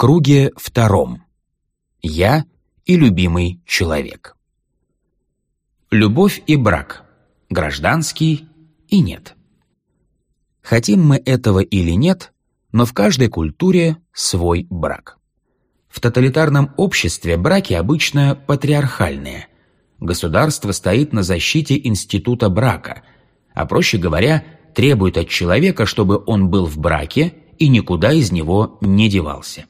круге втором. Я и любимый человек. Любовь и брак. Гражданский и нет. Хотим мы этого или нет, но в каждой культуре свой брак. В тоталитарном обществе браки обычно патриархальные. Государство стоит на защите института брака, а проще говоря, требует от человека, чтобы он был в браке и никуда из него не девался.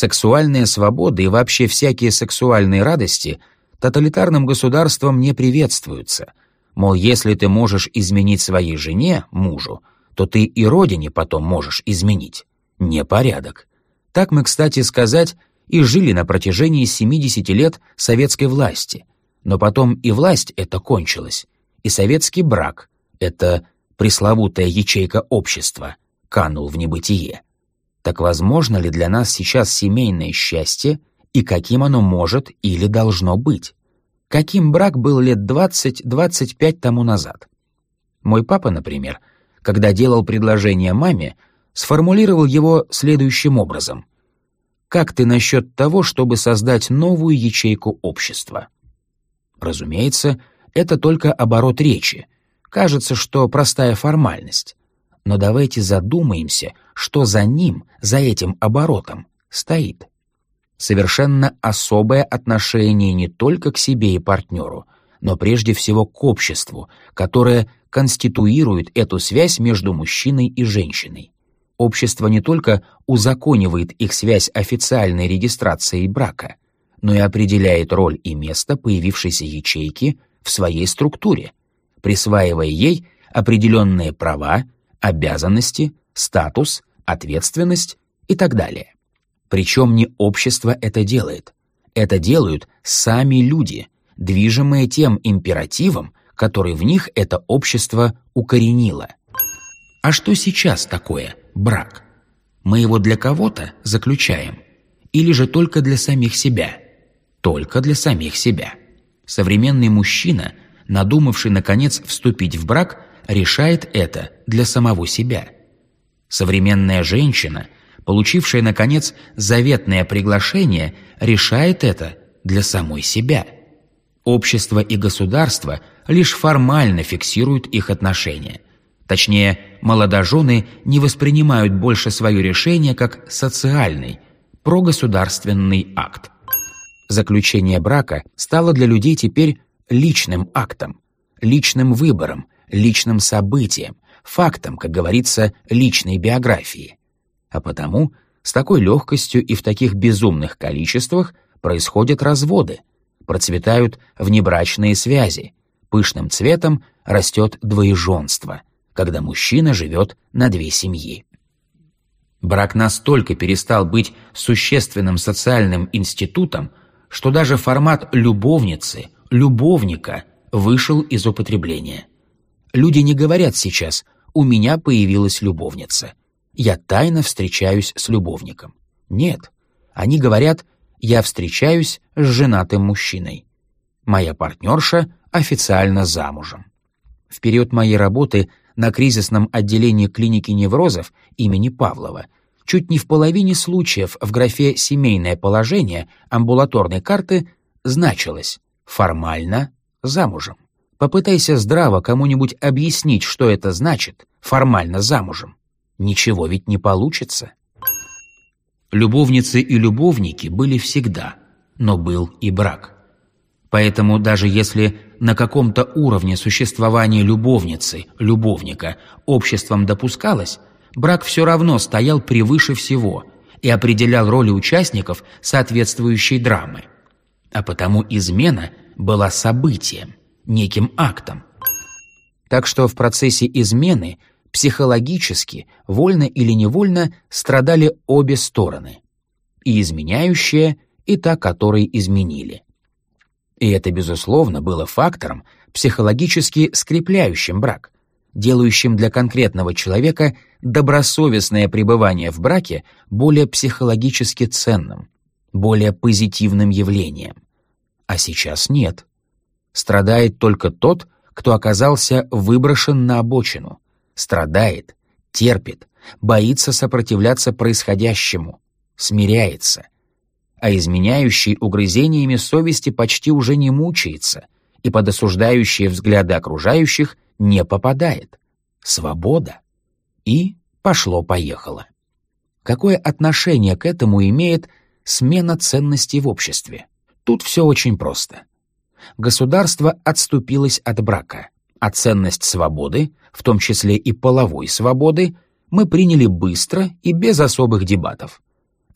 Сексуальные свободы и вообще всякие сексуальные радости тоталитарным государством не приветствуются. Мол, если ты можешь изменить своей жене, мужу, то ты и родине потом можешь изменить. Непорядок. Так мы, кстати сказать, и жили на протяжении 70 лет советской власти. Но потом и власть эта кончилась, и советский брак, это пресловутая ячейка общества, канул в небытие. Так возможно ли для нас сейчас семейное счастье и каким оно может или должно быть? Каким брак был лет 20-25 тому назад? Мой папа, например, когда делал предложение маме, сформулировал его следующим образом. «Как ты насчет того, чтобы создать новую ячейку общества?» Разумеется, это только оборот речи. Кажется, что простая формальность. Но давайте задумаемся, что за ним, за этим оборотом, стоит. Совершенно особое отношение не только к себе и партнеру, но прежде всего к обществу, которое конституирует эту связь между мужчиной и женщиной. Общество не только узаконивает их связь официальной регистрацией брака, но и определяет роль и место появившейся ячейки в своей структуре, присваивая ей определенные права, обязанности, статус, ответственность и так далее. Причем не общество это делает. Это делают сами люди, движимые тем императивом, который в них это общество укоренило. А что сейчас такое брак? Мы его для кого-то заключаем? Или же только для самих себя? Только для самих себя. Современный мужчина, надумавший наконец вступить в брак, решает это для самого себя. Современная женщина, получившая наконец заветное приглашение, решает это для самой себя. Общество и государство лишь формально фиксируют их отношения. Точнее, молодожены не воспринимают больше свое решение как социальный, прогосударственный акт. Заключение брака стало для людей теперь личным актом, личным выбором, личным событием, фактом, как говорится, личной биографии. А потому с такой легкостью и в таких безумных количествах происходят разводы, процветают внебрачные связи, пышным цветом растет двоеженство, когда мужчина живет на две семьи. Брак настолько перестал быть существенным социальным институтом, что даже формат любовницы, любовника вышел из употребления. Люди не говорят сейчас «у меня появилась любовница», «я тайно встречаюсь с любовником». Нет, они говорят «я встречаюсь с женатым мужчиной». Моя партнерша официально замужем. В период моей работы на кризисном отделении клиники неврозов имени Павлова чуть не в половине случаев в графе «семейное положение» амбулаторной карты значилось «формально замужем». Попытайся здраво кому-нибудь объяснить, что это значит «формально замужем». Ничего ведь не получится. Любовницы и любовники были всегда, но был и брак. Поэтому даже если на каком-то уровне существования любовницы, любовника, обществом допускалось, брак все равно стоял превыше всего и определял роли участников соответствующей драмы. А потому измена была событием, неким актом. Так что в процессе измены психологически, вольно или невольно, страдали обе стороны. И изменяющая, и та, которой изменили. И это, безусловно, было фактором, психологически скрепляющим брак, делающим для конкретного человека добросовестное пребывание в браке более психологически ценным, более позитивным явлением. А сейчас нет. Страдает только тот, кто оказался выброшен на обочину. Страдает, терпит, боится сопротивляться происходящему. смиряется, а изменяющий угрызениями совести почти уже не мучается и под осуждающие взгляды окружающих не попадает. Свобода. И пошло-поехало. Какое отношение к этому имеет смена ценностей в обществе? Тут все очень просто. Государство отступилось от брака, а ценность свободы, в том числе и половой свободы, мы приняли быстро и без особых дебатов.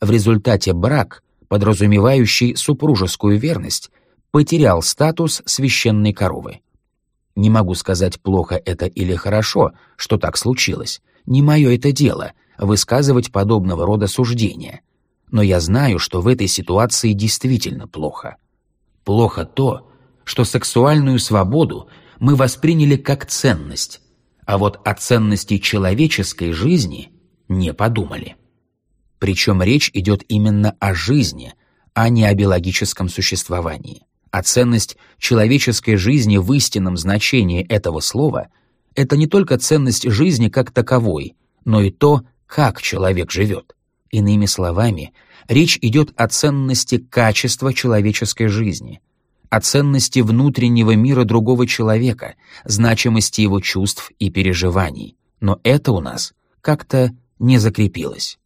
В результате брак, подразумевающий супружескую верность, потерял статус священной коровы. Не могу сказать, плохо это или хорошо, что так случилось. Не мое это дело — высказывать подобного рода суждения. Но я знаю, что в этой ситуации действительно плохо. Плохо то, что сексуальную свободу мы восприняли как ценность, а вот о ценности человеческой жизни не подумали. Причем речь идет именно о жизни, а не о биологическом существовании. А ценность человеческой жизни в истинном значении этого слова — это не только ценность жизни как таковой, но и то, как человек живет. Иными словами, речь идет о ценности качества человеческой жизни — о ценности внутреннего мира другого человека, значимости его чувств и переживаний. Но это у нас как-то не закрепилось.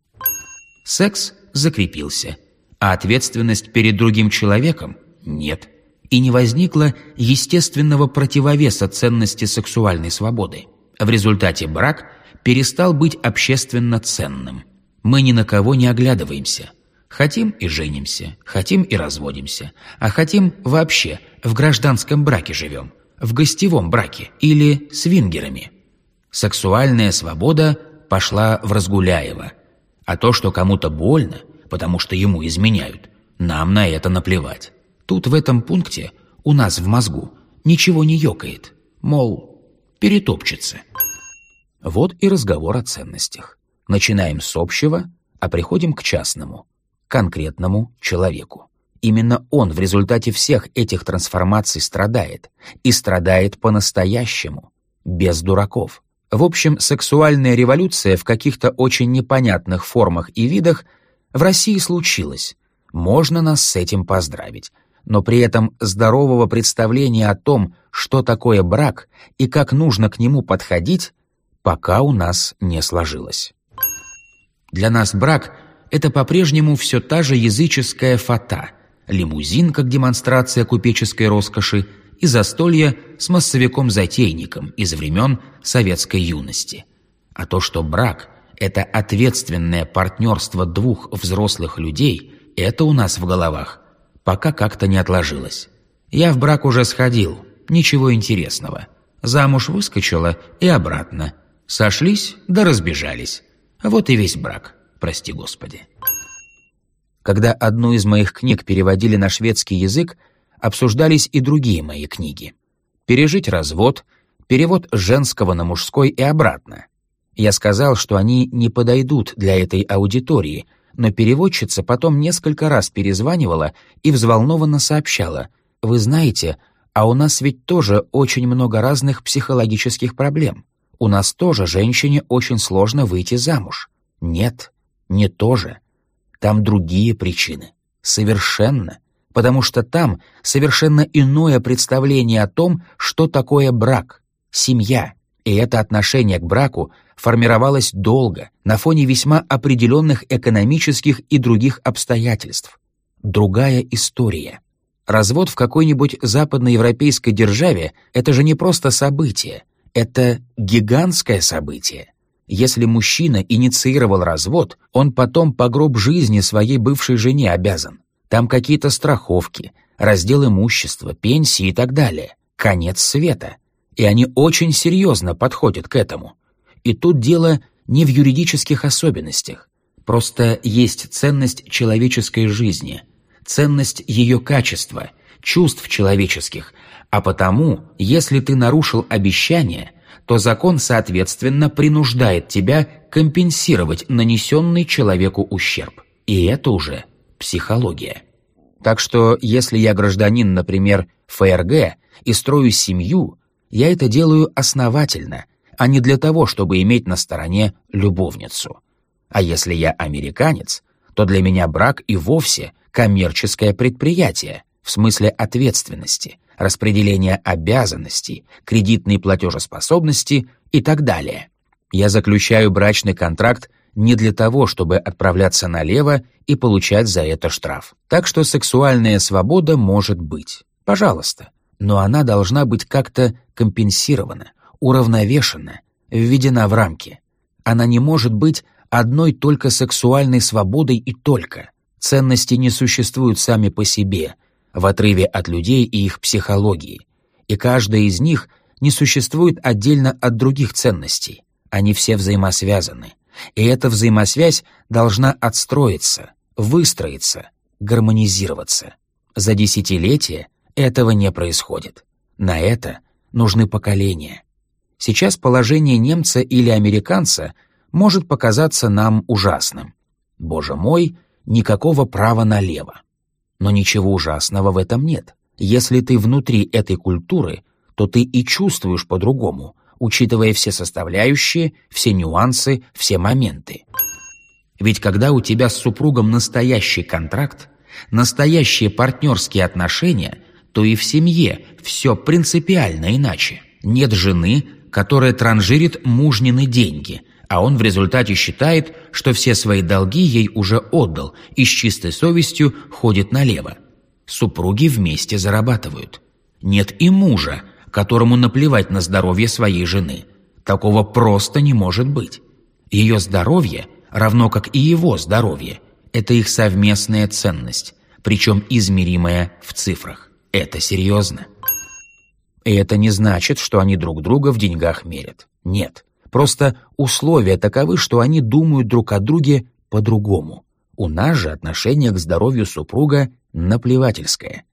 Секс закрепился, а ответственность перед другим человеком нет. И не возникло естественного противовеса ценности сексуальной свободы. В результате брак перестал быть общественно ценным. Мы ни на кого не оглядываемся – Хотим и женимся, хотим и разводимся, а хотим вообще в гражданском браке живем, в гостевом браке или свингерами. Сексуальная свобода пошла в Разгуляева, а то, что кому-то больно, потому что ему изменяют, нам на это наплевать. Тут в этом пункте у нас в мозгу ничего не ёкает, мол, перетопчется. Вот и разговор о ценностях. Начинаем с общего, а приходим к частному – конкретному человеку. Именно он в результате всех этих трансформаций страдает. И страдает по-настоящему, без дураков. В общем, сексуальная революция в каких-то очень непонятных формах и видах в России случилась. Можно нас с этим поздравить. Но при этом здорового представления о том, что такое брак и как нужно к нему подходить, пока у нас не сложилось. Для нас брак — это по-прежнему все та же языческая фата, лимузин как демонстрация купеческой роскоши и застолье с массовиком-затейником из времен советской юности. А то, что брак – это ответственное партнерство двух взрослых людей, это у нас в головах, пока как-то не отложилось. Я в брак уже сходил, ничего интересного. Замуж выскочила и обратно. Сошлись да разбежались. Вот и весь брак прости Господи. Когда одну из моих книг переводили на шведский язык, обсуждались и другие мои книги. «Пережить развод», перевод женского на мужской и обратно. Я сказал, что они не подойдут для этой аудитории, но переводчица потом несколько раз перезванивала и взволнованно сообщала, «Вы знаете, а у нас ведь тоже очень много разных психологических проблем. У нас тоже женщине очень сложно выйти замуж». Нет, не то же. Там другие причины. Совершенно. Потому что там совершенно иное представление о том, что такое брак, семья. И это отношение к браку формировалось долго, на фоне весьма определенных экономических и других обстоятельств. Другая история. Развод в какой-нибудь западноевропейской державе — это же не просто событие, это гигантское событие. Если мужчина инициировал развод, он потом по гроб жизни своей бывшей жене обязан. Там какие-то страховки, раздел имущества, пенсии и так далее. Конец света. И они очень серьезно подходят к этому. И тут дело не в юридических особенностях. Просто есть ценность человеческой жизни, ценность ее качества, чувств человеческих, а потому, если ты нарушил обещание – то закон, соответственно, принуждает тебя компенсировать нанесенный человеку ущерб. И это уже психология. Так что, если я гражданин, например, ФРГ, и строю семью, я это делаю основательно, а не для того, чтобы иметь на стороне любовницу. А если я американец, то для меня брак и вовсе коммерческое предприятие в смысле ответственности, распределения обязанностей, кредитной платежеспособности и так далее. Я заключаю брачный контракт не для того, чтобы отправляться налево и получать за это штраф. Так что сексуальная свобода может быть. Пожалуйста. Но она должна быть как-то компенсирована, уравновешена, введена в рамки. Она не может быть одной только сексуальной свободой и только. Ценности не существуют сами по себе, в отрыве от людей и их психологии. И каждая из них не существует отдельно от других ценностей. Они все взаимосвязаны. И эта взаимосвязь должна отстроиться, выстроиться, гармонизироваться. За десятилетия этого не происходит. На это нужны поколения. Сейчас положение немца или американца может показаться нам ужасным. Боже мой, никакого права налево. Но ничего ужасного в этом нет. Если ты внутри этой культуры, то ты и чувствуешь по-другому, учитывая все составляющие, все нюансы, все моменты. Ведь когда у тебя с супругом настоящий контракт, настоящие партнерские отношения, то и в семье все принципиально иначе. Нет жены, которая транжирит мужнины деньги, а он в результате считает, что все свои долги ей уже отдал и с чистой совестью ходит налево. Супруги вместе зарабатывают. Нет и мужа, которому наплевать на здоровье своей жены. Такого просто не может быть. Ее здоровье, равно как и его здоровье, это их совместная ценность, причем измеримая в цифрах. Это серьезно. И это не значит, что они друг друга в деньгах мерят. Нет. Просто условия таковы, что они думают друг о друге по-другому. У нас же отношение к здоровью супруга наплевательское.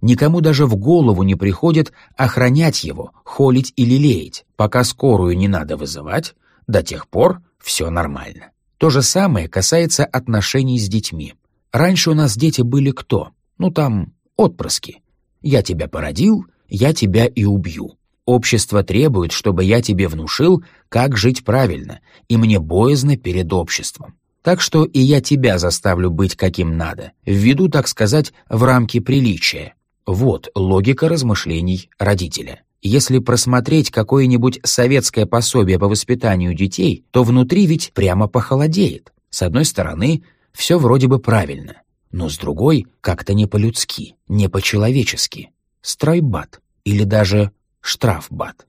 Никому даже в голову не приходит охранять его, холить или леять, пока скорую не надо вызывать, до тех пор все нормально. То же самое касается отношений с детьми. Раньше у нас дети были кто? Ну там, отпрыски. Я тебя породил, я тебя и убью. Общество требует, чтобы я тебе внушил, как жить правильно, и мне боязно перед обществом. Так что и я тебя заставлю быть каким надо, введу, так сказать, в рамки приличия, вот логика размышлений родителя. Если просмотреть какое-нибудь советское пособие по воспитанию детей, то внутри ведь прямо похолодеет. С одной стороны, все вроде бы правильно, но с другой — как-то не по-людски, не по-человечески. Стройбат или даже штрафбат.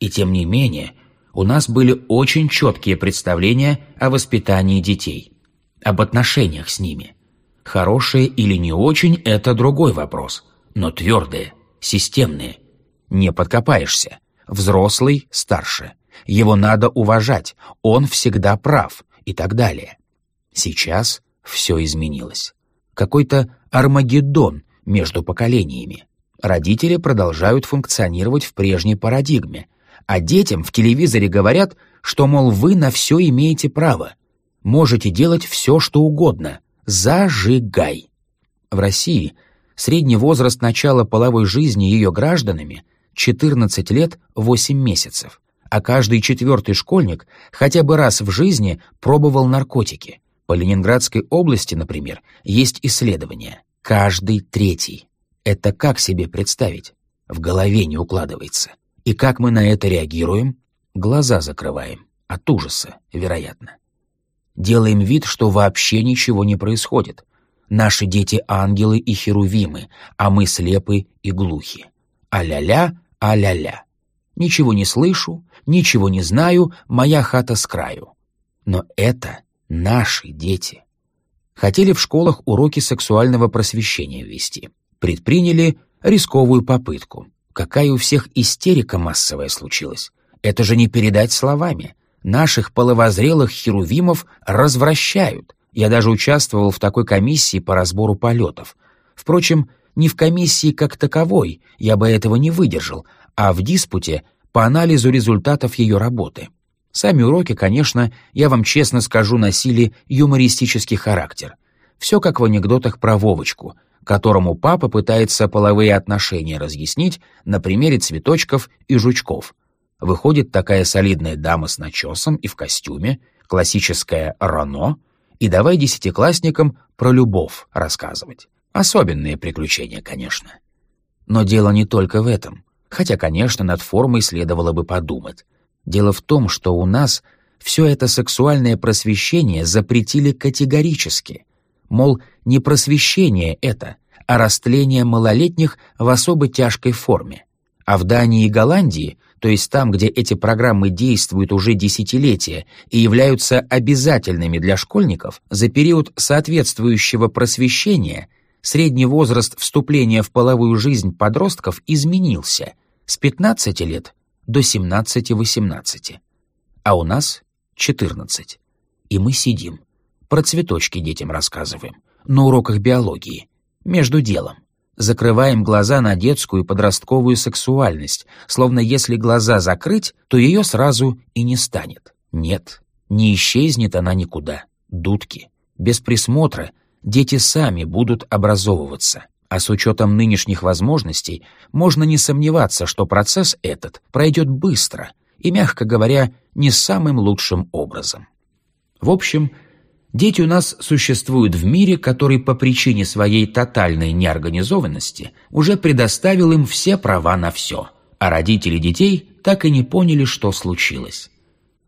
И тем не менее, у нас были очень четкие представления о воспитании детей, об отношениях с ними. Хорошие или не очень – это другой вопрос но твердые, системные. Не подкопаешься. Взрослый старше. Его надо уважать, он всегда прав и так далее. Сейчас все изменилось. Какой-то Армагеддон между поколениями. Родители продолжают функционировать в прежней парадигме, а детям в телевизоре говорят, что, мол, вы на все имеете право. Можете делать все, что угодно. Зажигай. В России – Средний возраст начала половой жизни ее гражданами — 14 лет 8 месяцев, а каждый четвертый школьник хотя бы раз в жизни пробовал наркотики. По Ленинградской области, например, есть исследования. Каждый третий. Это как себе представить? В голове не укладывается. И как мы на это реагируем? Глаза закрываем. От ужаса, вероятно. Делаем вид, что вообще ничего не происходит. Наши дети — ангелы и херувимы, а мы слепы и глухи. А-ля-ля, а-ля-ля. Ничего не слышу, ничего не знаю, моя хата с краю. Но это наши дети. Хотели в школах уроки сексуального просвещения вести. Предприняли рисковую попытку. Какая у всех истерика массовая случилась. Это же не передать словами. Наших половозрелых херувимов развращают. Я даже участвовал в такой комиссии по разбору полетов. Впрочем, не в комиссии как таковой, я бы этого не выдержал, а в диспуте по анализу результатов ее работы. Сами уроки, конечно, я вам честно скажу, носили юмористический характер. Все как в анекдотах про Вовочку, которому папа пытается половые отношения разъяснить на примере цветочков и жучков. Выходит такая солидная дама с начесом и в костюме, классическая Рано — и давай десятиклассникам про любовь рассказывать. Особенные приключения, конечно. Но дело не только в этом, хотя, конечно, над формой следовало бы подумать. Дело в том, что у нас все это сексуальное просвещение запретили категорически. Мол, не просвещение это, а растление малолетних в особо тяжкой форме. А в Дании и Голландии то есть там, где эти программы действуют уже десятилетия и являются обязательными для школьников, за период соответствующего просвещения средний возраст вступления в половую жизнь подростков изменился с 15 лет до 17-18. А у нас 14. И мы сидим, про цветочки детям рассказываем, на уроках биологии, между делом закрываем глаза на детскую и подростковую сексуальность, словно если глаза закрыть, то ее сразу и не станет. Нет, не исчезнет она никуда. Дудки. Без присмотра дети сами будут образовываться. А с учетом нынешних возможностей можно не сомневаться, что процесс этот пройдет быстро и, мягко говоря, не самым лучшим образом. В общем, Дети у нас существуют в мире, который по причине своей тотальной неорганизованности уже предоставил им все права на все, а родители детей так и не поняли, что случилось.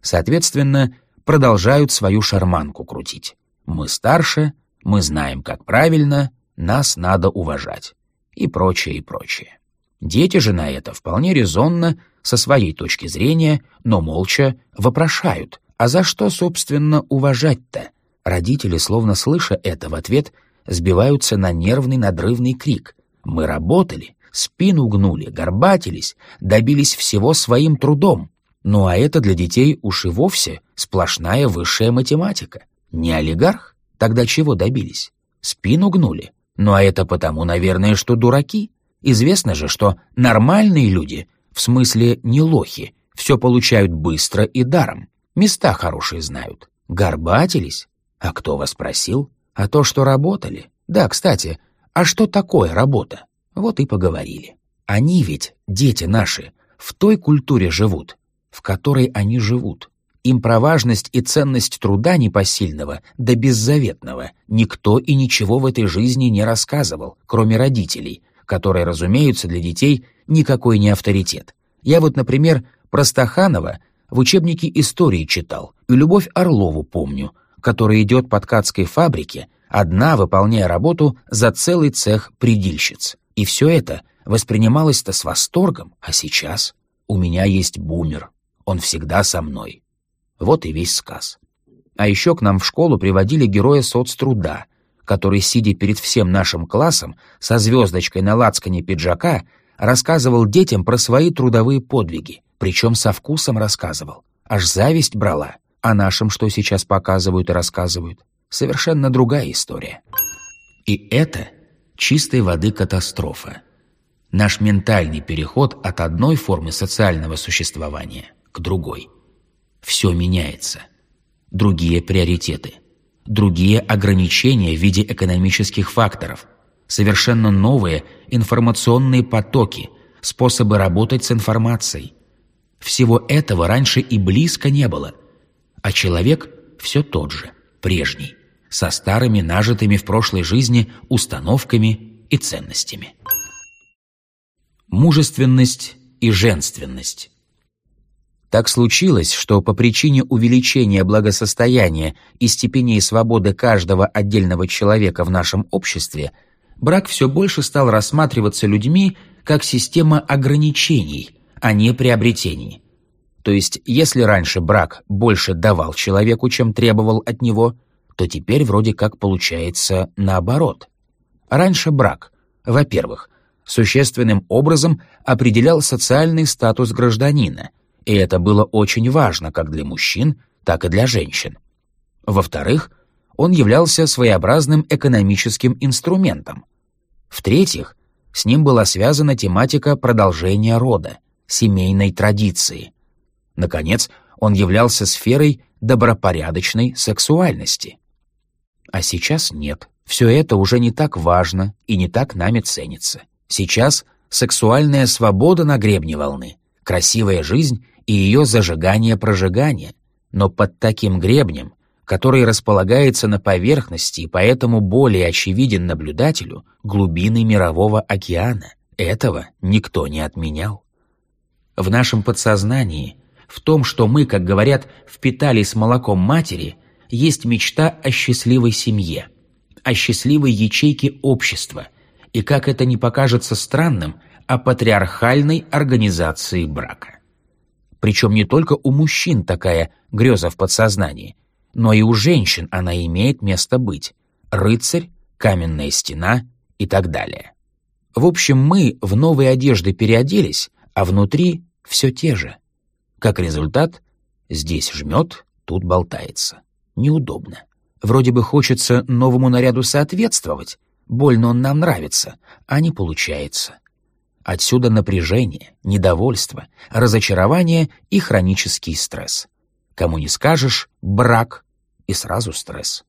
Соответственно, продолжают свою шарманку крутить. Мы старше, мы знаем, как правильно, нас надо уважать. И прочее, и прочее. Дети же на это вполне резонно, со своей точки зрения, но молча вопрошают, а за что, собственно, уважать-то? Родители, словно слыша это в ответ, сбиваются на нервный надрывный крик. «Мы работали, спину гнули, горбатились, добились всего своим трудом». Ну а это для детей уж и вовсе сплошная высшая математика. Не олигарх? Тогда чего добились? Спину гнули? Ну а это потому, наверное, что дураки. Известно же, что нормальные люди, в смысле не лохи, все получают быстро и даром. Места хорошие знают. Горбатились? А кто вас просил? А то, что работали. Да, кстати, а что такое работа? Вот и поговорили. Они ведь, дети наши, в той культуре живут, в которой они живут. Им про важность и ценность труда непосильного да беззаветного никто и ничего в этой жизни не рассказывал, кроме родителей, которые, разумеются, для детей никакой не авторитет. Я вот, например, про Стаханова в учебнике истории читал, и Любовь Орлову помню, которая идет по ткацкой фабрике, одна выполняя работу за целый цех предильщиц. И все это воспринималось-то с восторгом, а сейчас у меня есть бумер, он всегда со мной. Вот и весь сказ. А еще к нам в школу приводили героя соцтруда, который, сидя перед всем нашим классом со звездочкой на лацкане пиджака, рассказывал детям про свои трудовые подвиги, причем со вкусом рассказывал. Аж зависть брала. А нашим что сейчас показывают и рассказывают? Совершенно другая история. И это чистой воды катастрофа. Наш ментальный переход от одной формы социального существования к другой. Все меняется. Другие приоритеты. Другие ограничения в виде экономических факторов. Совершенно новые информационные потоки, способы работать с информацией. Всего этого раньше и близко не было – а человек все тот же, прежний, со старыми нажитыми в прошлой жизни установками и ценностями. Мужественность и женственность. Так случилось, что по причине увеличения благосостояния и степеней свободы каждого отдельного человека в нашем обществе брак все больше стал рассматриваться людьми как система ограничений, а не приобретений – то есть, если раньше брак больше давал человеку, чем требовал от него, то теперь вроде как получается наоборот. Раньше брак, во-первых, существенным образом определял социальный статус гражданина, и это было очень важно как для мужчин, так и для женщин. Во-вторых, он являлся своеобразным экономическим инструментом. В-третьих, с ним была связана тематика продолжения рода, семейной традиции – Наконец, он являлся сферой добропорядочной сексуальности. А сейчас нет. Все это уже не так важно и не так нами ценится. Сейчас сексуальная свобода на гребне волны, красивая жизнь и ее зажигание-прожигание. Но под таким гребнем который располагается на поверхности и поэтому более очевиден наблюдателю глубины мирового океана. Этого никто не отменял. В нашем подсознании, в том, что мы, как говорят, впитали с молоком матери, есть мечта о счастливой семье, о счастливой ячейке общества и, как это не покажется странным, о патриархальной организации брака. Причем не только у мужчин такая греза в подсознании, но и у женщин она имеет место быть. Рыцарь, каменная стена и так далее. В общем, мы в новые одежды переоделись, а внутри все те же. Как результат, здесь жмет, тут болтается. Неудобно. Вроде бы хочется новому наряду соответствовать, больно он нам нравится, а не получается. Отсюда напряжение, недовольство, разочарование и хронический стресс. Кому не скажешь «брак» и сразу стресс.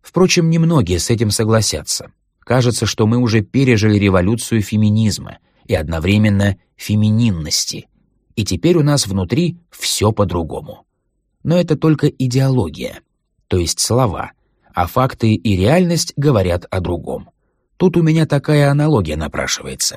Впрочем, немногие с этим согласятся. Кажется, что мы уже пережили революцию феминизма и одновременно фемининности, и теперь у нас внутри все по-другому. Но это только идеология, то есть слова, а факты и реальность говорят о другом. Тут у меня такая аналогия напрашивается.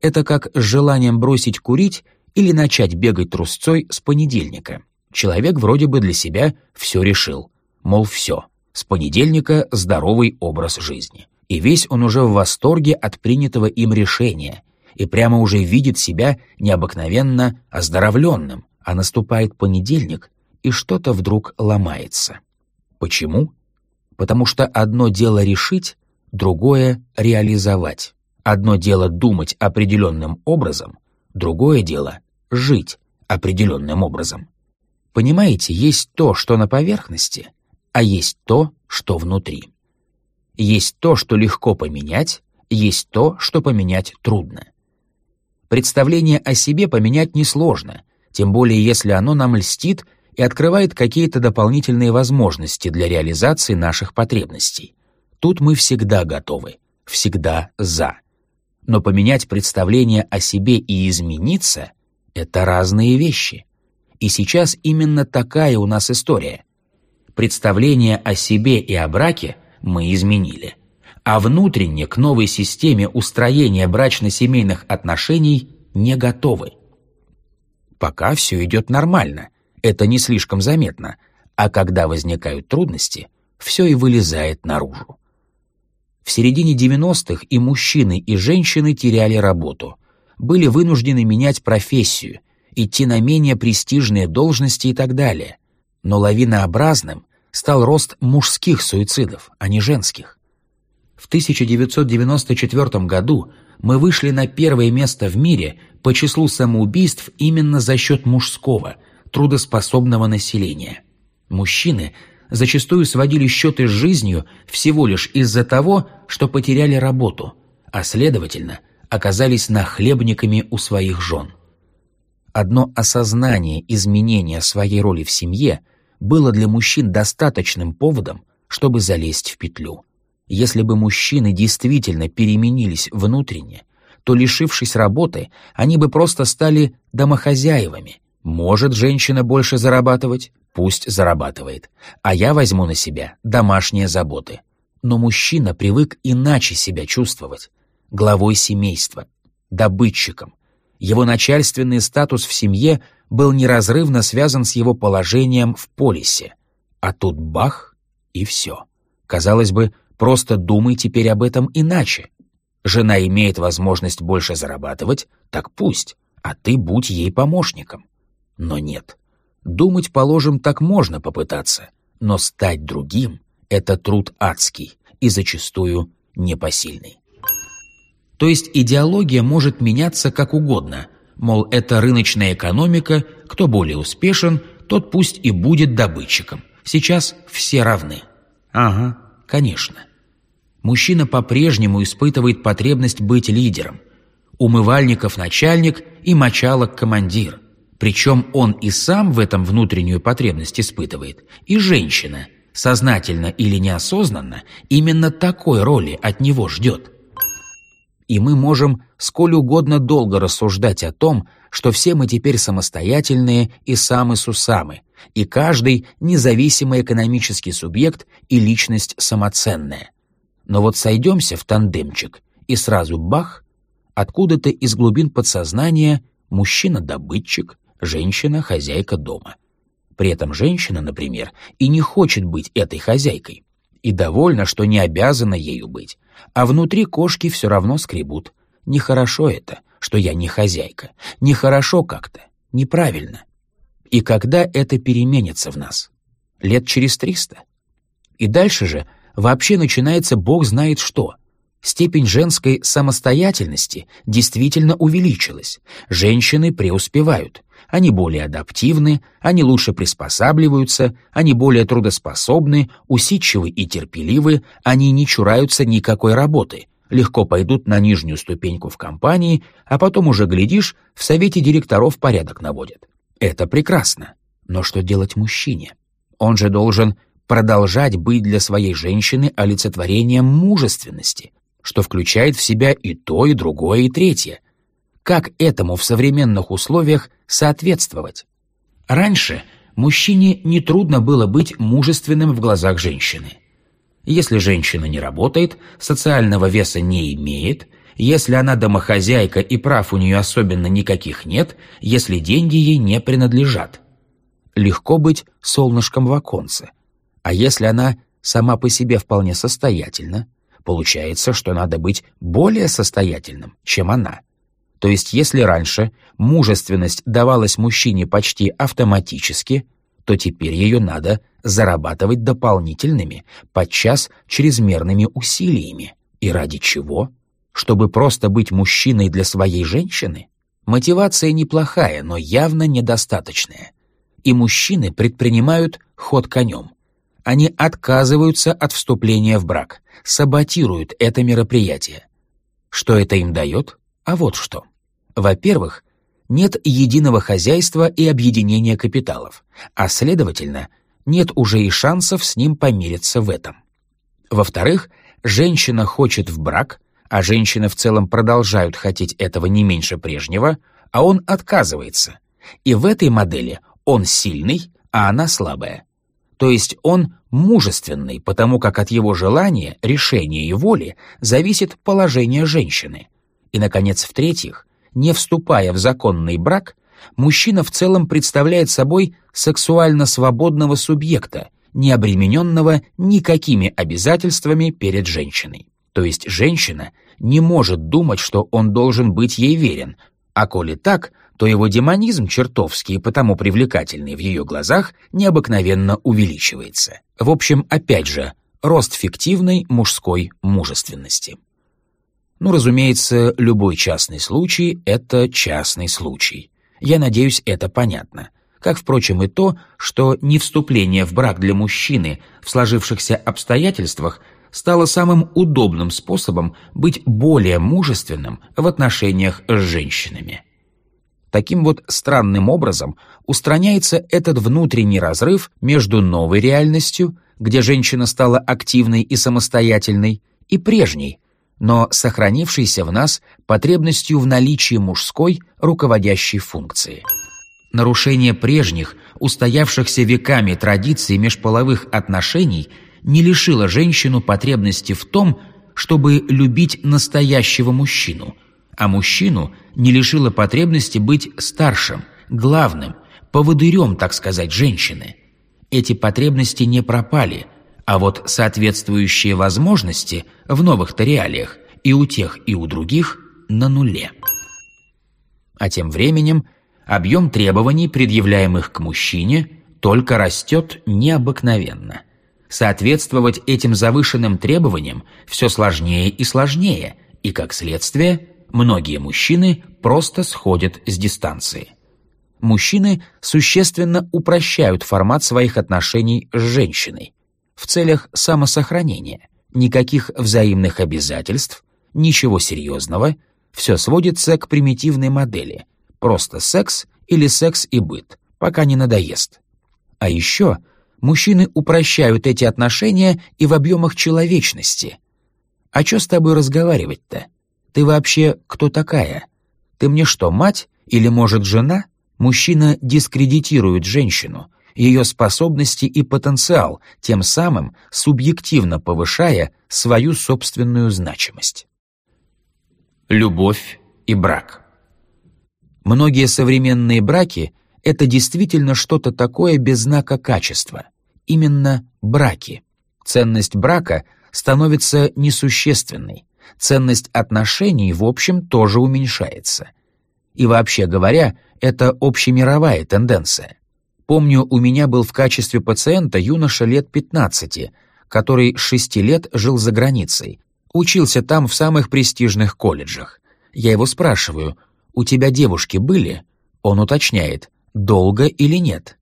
Это как с желанием бросить курить или начать бегать трусцой с понедельника человек вроде бы для себя все решил. Мол, все, с понедельника здоровый образ жизни. И весь он уже в восторге от принятого им решения и прямо уже видит себя необыкновенно оздоровленным, а наступает понедельник, и что-то вдруг ломается. Почему? Потому что одно дело решить, другое — реализовать. Одно дело думать определенным образом, другое дело — жить определенным образом. Понимаете, есть то, что на поверхности, а есть то, что внутри. Есть то, что легко поменять, есть то, что поменять трудно. Представление о себе поменять несложно, тем более если оно нам льстит и открывает какие-то дополнительные возможности для реализации наших потребностей. Тут мы всегда готовы, всегда за. Но поменять представление о себе и измениться — это разные вещи. И сейчас именно такая у нас история. Представление о себе и о браке мы изменили. А внутренне к новой системе устроения брачно-семейных отношений не готовы. Пока все идет нормально, это не слишком заметно, а когда возникают трудности, все и вылезает наружу. В середине 90-х и мужчины, и женщины теряли работу, были вынуждены менять профессию – идти на менее престижные должности и так далее. Но лавинообразным стал рост мужских суицидов, а не женских. В 1994 году мы вышли на первое место в мире по числу самоубийств именно за счет мужского, трудоспособного населения. Мужчины зачастую сводили счеты с жизнью всего лишь из-за того, что потеряли работу, а следовательно, оказались нахлебниками у своих жен. Одно осознание изменения своей роли в семье было для мужчин достаточным поводом, чтобы залезть в петлю. Если бы мужчины действительно переменились внутренне, то, лишившись работы, они бы просто стали домохозяевами. Может женщина больше зарабатывать? Пусть зарабатывает. А я возьму на себя домашние заботы. Но мужчина привык иначе себя чувствовать. Главой семейства, добытчиком, его начальственный статус в семье был неразрывно связан с его положением в полисе. А тут бах — и все. Казалось бы, просто думай теперь об этом иначе. Жена имеет возможность больше зарабатывать, так пусть, а ты будь ей помощником. Но нет. Думать, положим, так можно попытаться, но стать другим — это труд адский и зачастую непосильный. То есть идеология может меняться как угодно, мол, это рыночная экономика, кто более успешен, тот пусть и будет добытчиком. Сейчас все равны. Ага, конечно. Мужчина по-прежнему испытывает потребность быть лидером. Умывальников начальник и мочалок командир. Причем он и сам в этом внутреннюю потребность испытывает, и женщина, сознательно или неосознанно, именно такой роли от него ждет. И мы можем сколь угодно долго рассуждать о том, что все мы теперь самостоятельные и самы-сусамы, и каждый независимый экономический субъект и личность самоценная. Но вот сойдемся в тандемчик, и сразу бах, откуда-то из глубин подсознания мужчина-добытчик, женщина — хозяйка дома. При этом женщина, например, и не хочет быть этой хозяйкой, и довольна, что не обязана ею быть, а внутри кошки все равно скребут. Нехорошо это, что я не хозяйка, нехорошо как-то, неправильно. И когда это переменится в нас? Лет через триста? И дальше же вообще начинается бог знает что. Степень женской самостоятельности действительно увеличилась. Женщины преуспевают. Они более адаптивны, они лучше приспосабливаются, они более трудоспособны, усидчивы и терпеливы, они не чураются никакой работы, легко пойдут на нижнюю ступеньку в компании, а потом уже, глядишь, в совете директоров порядок наводят. Это прекрасно. Но что делать мужчине? Он же должен продолжать быть для своей женщины олицетворением мужественности, что включает в себя и то, и другое, и третье. Как этому в современных условиях соответствовать? Раньше мужчине нетрудно было быть мужественным в глазах женщины. Если женщина не работает, социального веса не имеет, если она домохозяйка и прав у нее особенно никаких нет, если деньги ей не принадлежат. Легко быть солнышком в оконце – а если она сама по себе вполне состоятельна, получается, что надо быть более состоятельным, чем она. То есть если раньше мужественность давалась мужчине почти автоматически, то теперь ее надо зарабатывать дополнительными, подчас чрезмерными усилиями. И ради чего? Чтобы просто быть мужчиной для своей женщины? Мотивация неплохая, но явно недостаточная. И мужчины предпринимают ход конем. Они отказываются от вступления в брак, саботируют это мероприятие. Что это им дает? А вот что. Во-первых, нет единого хозяйства и объединения капиталов, а, следовательно, нет уже и шансов с ним помириться в этом. Во-вторых, женщина хочет в брак, а женщины в целом продолжают хотеть этого не меньше прежнего, а он отказывается. И в этой модели он сильный, а она слабая. То есть он мужественный, потому как от его желания, решения и воли зависит положение женщины. И, наконец, в-третьих, не вступая в законный брак, мужчина в целом представляет собой сексуально свободного субъекта, не обремененного никакими обязательствами перед женщиной. То есть женщина не может думать, что он должен быть ей верен, а коли так — то его демонизм чертовский и потому привлекательный в ее глазах необыкновенно увеличивается. В общем, опять же, рост фиктивной мужской мужественности. Ну, разумеется, любой частный случай — это частный случай. Я надеюсь, это понятно. Как, впрочем, и то, что не вступление в брак для мужчины в сложившихся обстоятельствах стало самым удобным способом быть более мужественным в отношениях с женщинами. Таким вот странным образом устраняется этот внутренний разрыв между новой реальностью, где женщина стала активной и самостоятельной, и прежней, но сохранившейся в нас потребностью в наличии мужской руководящей функции. Нарушение прежних, устоявшихся веками традиций межполовых отношений не лишило женщину потребности в том, чтобы любить настоящего мужчину – а мужчину не лишило потребности быть старшим, главным, поводырем, так сказать, женщины. Эти потребности не пропали, а вот соответствующие возможности в новых-то реалиях и у тех, и у других на нуле. А тем временем объем требований, предъявляемых к мужчине, только растет необыкновенно. Соответствовать этим завышенным требованиям все сложнее и сложнее, и, как следствие, многие мужчины просто сходят с дистанции. Мужчины существенно упрощают формат своих отношений с женщиной в целях самосохранения. Никаких взаимных обязательств, ничего серьезного, все сводится к примитивной модели – просто секс или секс и быт, пока не надоест. А еще мужчины упрощают эти отношения и в объемах человечности. А что с тобой разговаривать-то? Ты вообще кто такая? Ты мне что, мать или, может, жена? Мужчина дискредитирует женщину, ее способности и потенциал, тем самым субъективно повышая свою собственную значимость. Любовь и брак. Многие современные браки — это действительно что-то такое без знака качества. Именно браки. Ценность брака становится несущественной. Ценность отношений, в общем, тоже уменьшается. И вообще говоря, это общемировая тенденция. Помню, у меня был в качестве пациента юноша лет 15, который с 6 лет жил за границей, учился там в самых престижных колледжах. Я его спрашиваю, «У тебя девушки были?» Он уточняет, «Долго или нет?»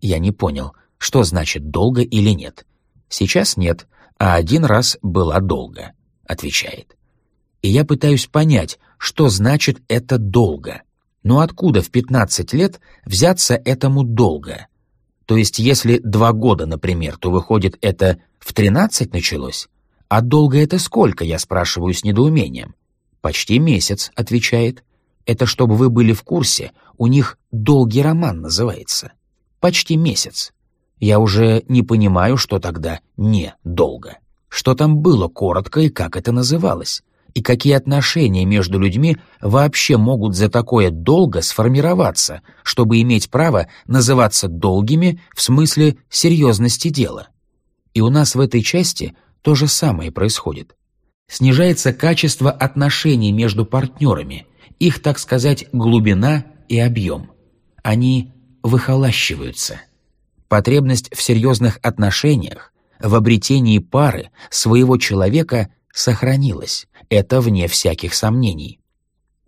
Я не понял, что значит «долго» или «нет». «Сейчас нет, а один раз была долго», — отвечает. И я пытаюсь понять, что значит это «долго». Но откуда в 15 лет взяться этому долго? То есть если два года, например, то выходит это в 13 началось? А долго это сколько, я спрашиваю с недоумением. Почти месяц, отвечает. Это чтобы вы были в курсе, у них долгий роман называется. Почти месяц. Я уже не понимаю, что тогда не долго. Что там было коротко и как это называлось и какие отношения между людьми вообще могут за такое долго сформироваться, чтобы иметь право называться долгими в смысле серьезности дела. И у нас в этой части то же самое происходит. Снижается качество отношений между партнерами, их, так сказать, глубина и объем. Они выхолащиваются. Потребность в серьезных отношениях, в обретении пары, своего человека сохранилась, это вне всяких сомнений.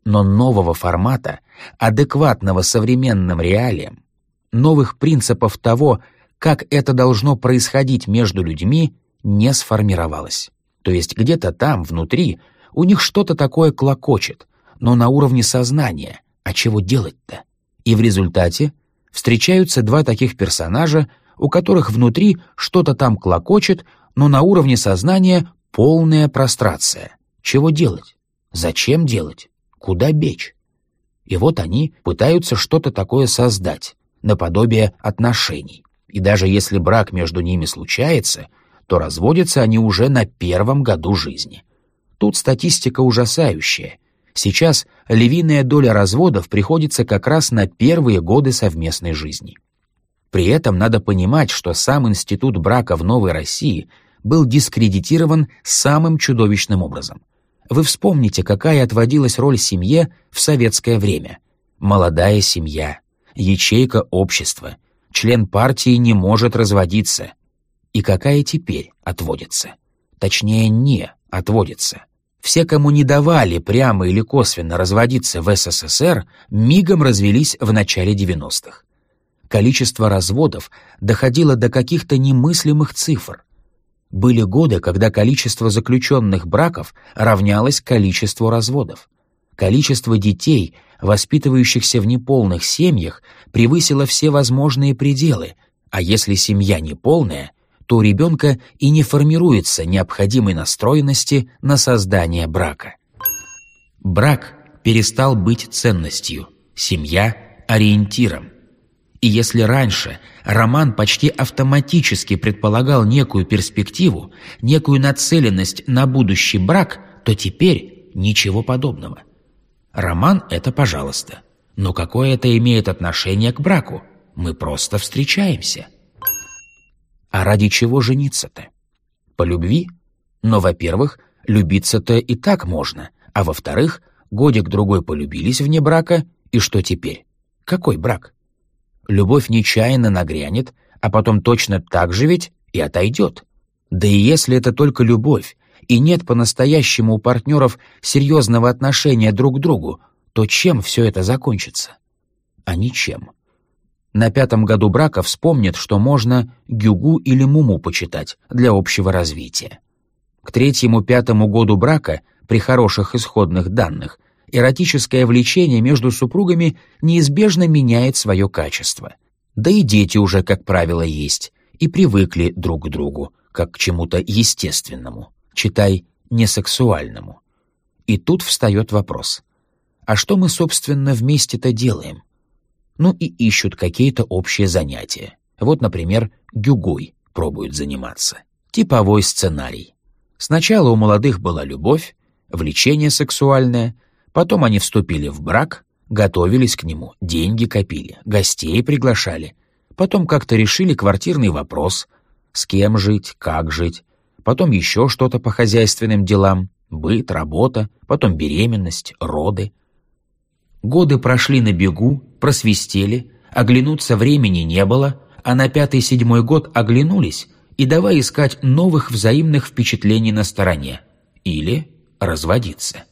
Но нового формата, адекватного современным реалиям, новых принципов того, как это должно происходить между людьми, не сформировалось. То есть где-то там, внутри, у них что-то такое клокочет, но на уровне сознания, а чего делать-то? И в результате встречаются два таких персонажа, у которых внутри что-то там клокочет, но на уровне сознания Полная прострация. Чего делать? Зачем делать? Куда бечь? И вот они пытаются что-то такое создать, наподобие отношений. И даже если брак между ними случается, то разводятся они уже на первом году жизни. Тут статистика ужасающая. Сейчас львиная доля разводов приходится как раз на первые годы совместной жизни. При этом надо понимать, что сам институт брака в Новой России – был дискредитирован самым чудовищным образом. Вы вспомните, какая отводилась роль семье в советское время. Молодая семья, ячейка общества, член партии не может разводиться. И какая теперь отводится? Точнее, не отводится. Все, кому не давали прямо или косвенно разводиться в СССР, мигом развелись в начале 90-х. Количество разводов доходило до каких-то немыслимых цифр. Были годы, когда количество заключенных браков равнялось количеству разводов. Количество детей, воспитывающихся в неполных семьях, превысило все возможные пределы, а если семья неполная, то ребенка и не формируется необходимой настроенности на создание брака. Брак перестал быть ценностью, семья – ориентиром. И если раньше роман почти автоматически предполагал некую перспективу, некую нацеленность на будущий брак, то теперь ничего подобного. Роман — это пожалуйста. Но какое это имеет отношение к браку? Мы просто встречаемся. А ради чего жениться-то? По любви? Но, во-первых, любиться-то и так можно, а во-вторых, годик-другой полюбились вне брака, и что теперь? Какой брак? любовь нечаянно нагрянет, а потом точно так же ведь и отойдет. Да и если это только любовь, и нет по-настоящему у партнеров серьезного отношения друг к другу, то чем все это закончится? А ничем. На пятом году брака вспомнят, что можно гюгу или муму почитать для общего развития. К третьему-пятому году брака, при хороших исходных данных, эротическое влечение между супругами неизбежно меняет свое качество. Да и дети уже, как правило, есть, и привыкли друг к другу, как к чему-то естественному, читай, несексуальному. И тут встает вопрос. А что мы, собственно, вместе-то делаем? Ну и ищут какие-то общие занятия. Вот, например, гюгой пробуют заниматься. Типовой сценарий. Сначала у молодых была любовь, влечение сексуальное, потом они вступили в брак, готовились к нему, деньги копили, гостей приглашали. Потом как-то решили квартирный вопрос, с кем жить, как жить. Потом еще что-то по хозяйственным делам, быт, работа, потом беременность, роды. Годы прошли на бегу, просвистели, оглянуться времени не было, а на пятый-седьмой год оглянулись и давай искать новых взаимных впечатлений на стороне. Или разводиться.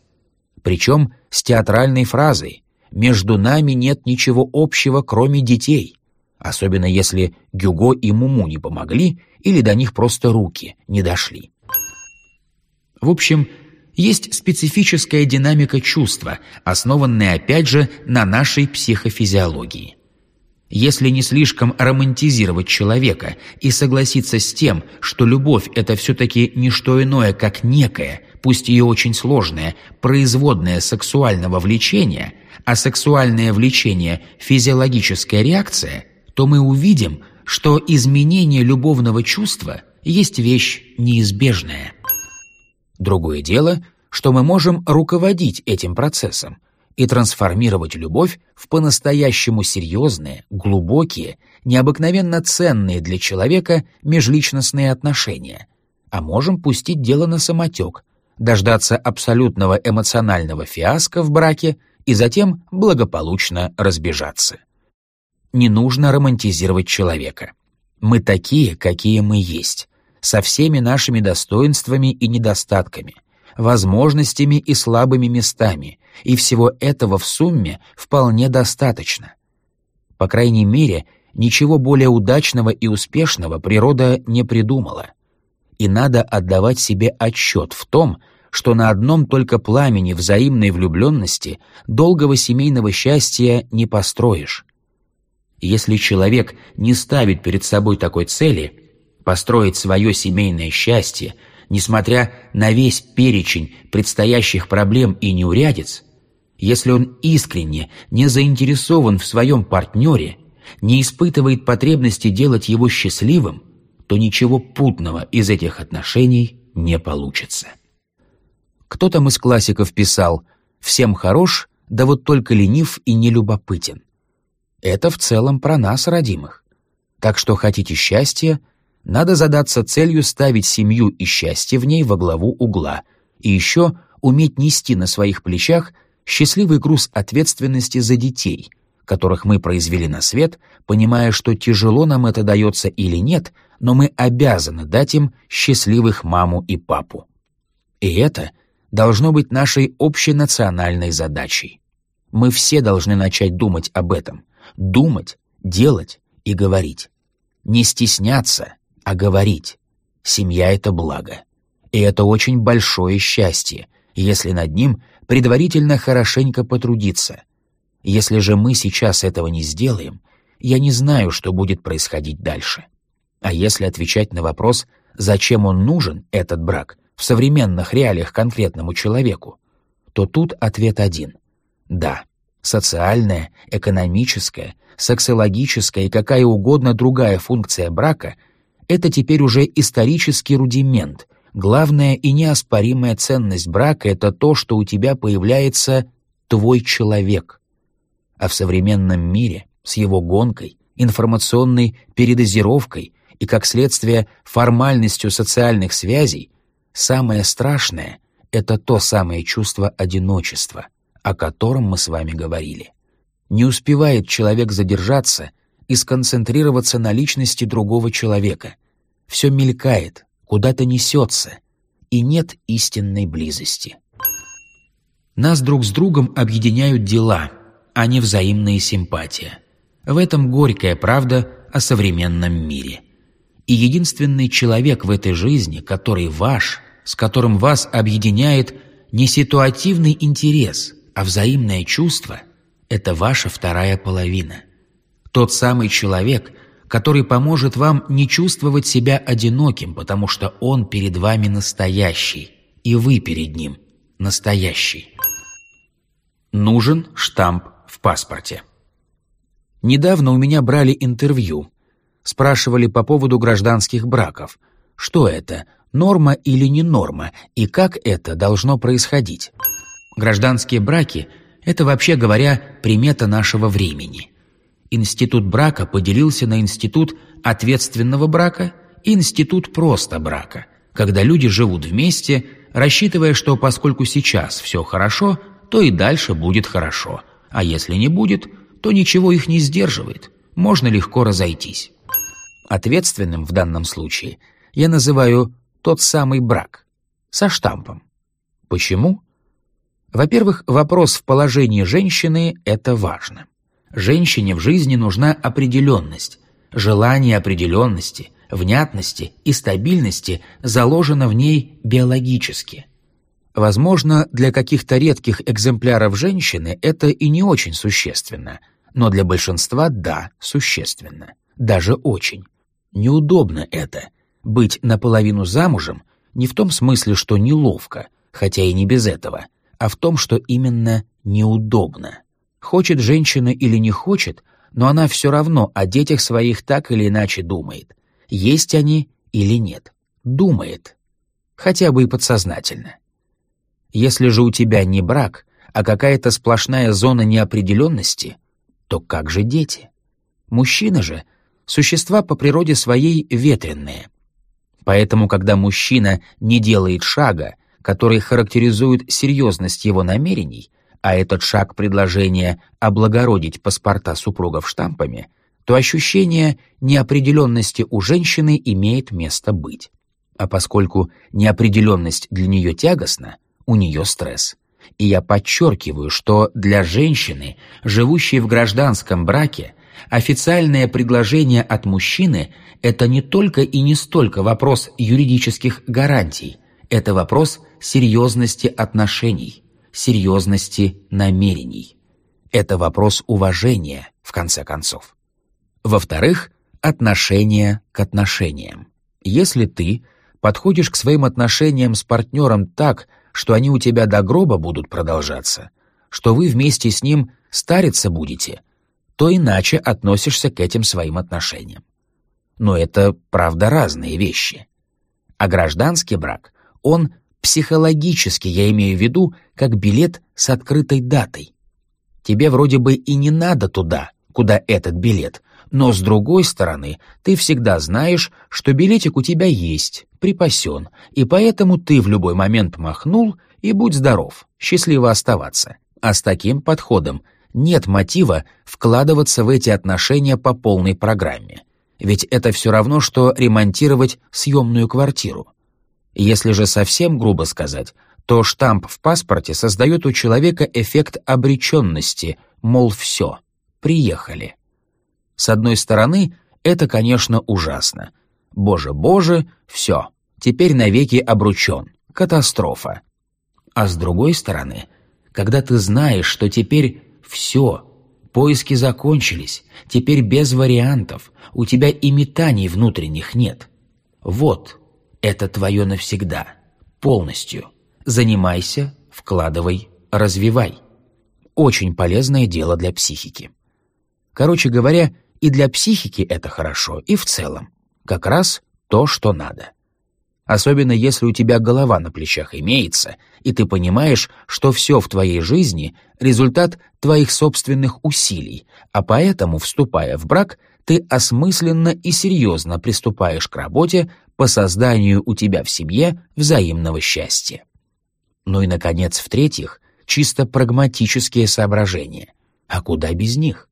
Причем с театральной фразой «Между нами нет ничего общего, кроме детей», особенно если Гюго и Муму не помогли или до них просто руки не дошли. В общем, есть специфическая динамика чувства, основанная опять же на нашей психофизиологии. Если не слишком романтизировать человека и согласиться с тем, что любовь – это все-таки не что иное, как некое, пусть и очень сложное, производное сексуального влечения, а сексуальное влечение – физиологическая реакция, то мы увидим, что изменение любовного чувства есть вещь неизбежная. Другое дело, что мы можем руководить этим процессом и трансформировать любовь в по-настоящему серьезные, глубокие, необыкновенно ценные для человека межличностные отношения. А можем пустить дело на самотек, дождаться абсолютного эмоционального фиаско в браке и затем благополучно разбежаться. Не нужно романтизировать человека. Мы такие, какие мы есть, со всеми нашими достоинствами и недостатками, возможностями и слабыми местами, и всего этого в сумме вполне достаточно. По крайней мере, ничего более удачного и успешного природа не придумала. И надо отдавать себе отчет в том, что на одном только пламени взаимной влюбленности долгого семейного счастья не построишь. Если человек не ставит перед собой такой цели — построить свое семейное счастье, несмотря на весь перечень предстоящих проблем и неурядиц, если он искренне не заинтересован в своем партнере, не испытывает потребности делать его счастливым, то ничего путного из этих отношений не получится. Кто там из классиков писал «всем хорош, да вот только ленив и нелюбопытен». Это в целом про нас, родимых. Так что хотите счастья — надо задаться целью ставить семью и счастье в ней во главу угла, и еще уметь нести на своих плечах счастливый груз ответственности за детей, которых мы произвели на свет, понимая, что тяжело нам это дается или нет, но мы обязаны дать им счастливых маму и папу. И это должно быть нашей общенациональной задачей. Мы все должны начать думать об этом, думать, делать и говорить. Не стесняться, а говорить. Семья — это благо. И это очень большое счастье, если над ним предварительно хорошенько потрудиться. Если же мы сейчас этого не сделаем, я не знаю, что будет происходить дальше. А если отвечать на вопрос, зачем он нужен, этот брак, в современных реалиях конкретному человеку, то тут ответ один — да. Социальная, экономическая, сексологическая и какая угодно другая функция брака это теперь уже исторический рудимент. Главная и неоспоримая ценность брака — это то, что у тебя появляется твой человек. А в современном мире с его гонкой, информационной передозировкой и, как следствие, формальностью социальных связей, самое страшное — это то самое чувство одиночества, о котором мы с вами говорили. Не успевает человек задержаться — и сконцентрироваться на личности другого человека. Все мелькает, куда-то несется, и нет истинной близости. Нас друг с другом объединяют дела, а не взаимная симпатия. В этом горькая правда о современном мире. И единственный человек в этой жизни, который ваш, с которым вас объединяет не ситуативный интерес, а взаимное чувство – это ваша вторая половина. Тот самый человек, который поможет вам не чувствовать себя одиноким, потому что он перед вами настоящий, и вы перед ним, настоящий. Нужен штамп в паспорте. Недавно у меня брали интервью. Спрашивали по поводу гражданских браков. Что это, норма или не норма, и как это должно происходить? Гражданские браки – это, вообще говоря, примета нашего времени. Институт брака поделился на институт ответственного брака и институт просто брака, когда люди живут вместе, рассчитывая, что поскольку сейчас все хорошо, то и дальше будет хорошо, а если не будет, то ничего их не сдерживает, можно легко разойтись. Ответственным в данном случае я называю тот самый брак со штампом. Почему? Во-первых, вопрос в положении женщины – это важно. Женщине в жизни нужна определенность. Желание определенности, внятности и стабильности заложено в ней биологически. Возможно, для каких-то редких экземпляров женщины это и не очень существенно, но для большинства – да, существенно. Даже очень. Неудобно это – быть наполовину замужем не в том смысле, что неловко, хотя и не без этого – а в том, что именно неудобно. Хочет женщина или не хочет, но она все равно о детях своих так или иначе думает. Есть они или нет. Думает. Хотя бы и подсознательно. Если же у тебя не брак, а какая-то сплошная зона неопределенности, то как же дети? Мужчины же — существа по природе своей ветренные. Поэтому, когда мужчина не делает шага, который характеризует серьезность его намерений, а этот шаг предложения облагородить паспорта супругов штампами, то ощущение неопределенности у женщины имеет место быть. А поскольку неопределенность для нее тягостна, у нее стресс. И я подчеркиваю, что для женщины, живущей в гражданском браке, официальное предложение от мужчины – это не только и не столько вопрос юридических гарантий, это вопрос серьезности отношений, серьезности намерений. Это вопрос уважения, в конце концов. Во-вторых, отношение к отношениям. Если ты подходишь к своим отношениям с партнером так, что они у тебя до гроба будут продолжаться, что вы вместе с ним стариться будете, то иначе относишься к этим своим отношениям. Но это, правда, разные вещи. А гражданский брак, он Психологически я имею в виду как билет с открытой датой. Тебе вроде бы и не надо туда, куда этот билет, но с другой стороны, ты всегда знаешь, что билетик у тебя есть, припасен, и поэтому ты в любой момент махнул и будь здоров, счастливо оставаться. А с таким подходом нет мотива вкладываться в эти отношения по полной программе. Ведь это все равно, что ремонтировать съемную квартиру. Если же совсем грубо сказать, то штамп в паспорте создает у человека эффект обреченности, мол, все, приехали. С одной стороны, это, конечно, ужасно. Боже-боже, все, теперь навеки обручен, катастрофа. А с другой стороны, когда ты знаешь, что теперь все, поиски закончились, теперь без вариантов, у тебя и метаний внутренних нет. Вот, это твое навсегда, полностью. Занимайся, вкладывай, развивай. Очень полезное дело для психики. Короче говоря, и для психики это хорошо, и в целом. Как раз то, что надо. Особенно если у тебя голова на плечах имеется, и ты понимаешь, что все в твоей жизни — результат твоих собственных усилий, а поэтому, вступая в брак, ты осмысленно и серьезно приступаешь к работе по созданию у тебя в семье взаимного счастья. Ну и, наконец, в-третьих, чисто прагматические соображения. А куда без них?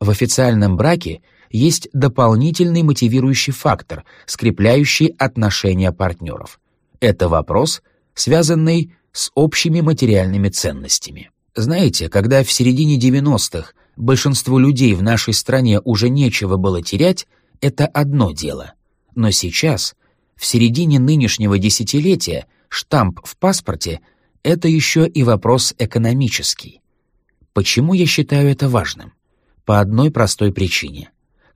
В официальном браке есть дополнительный мотивирующий фактор, скрепляющий отношения партнеров. Это вопрос, связанный с общими материальными ценностями. Знаете, когда в середине 90-х большинству людей в нашей стране уже нечего было терять, это одно дело. Но сейчас, в середине нынешнего десятилетия, штамп в паспорте — это еще и вопрос экономический. Почему я считаю это важным? По одной простой причине.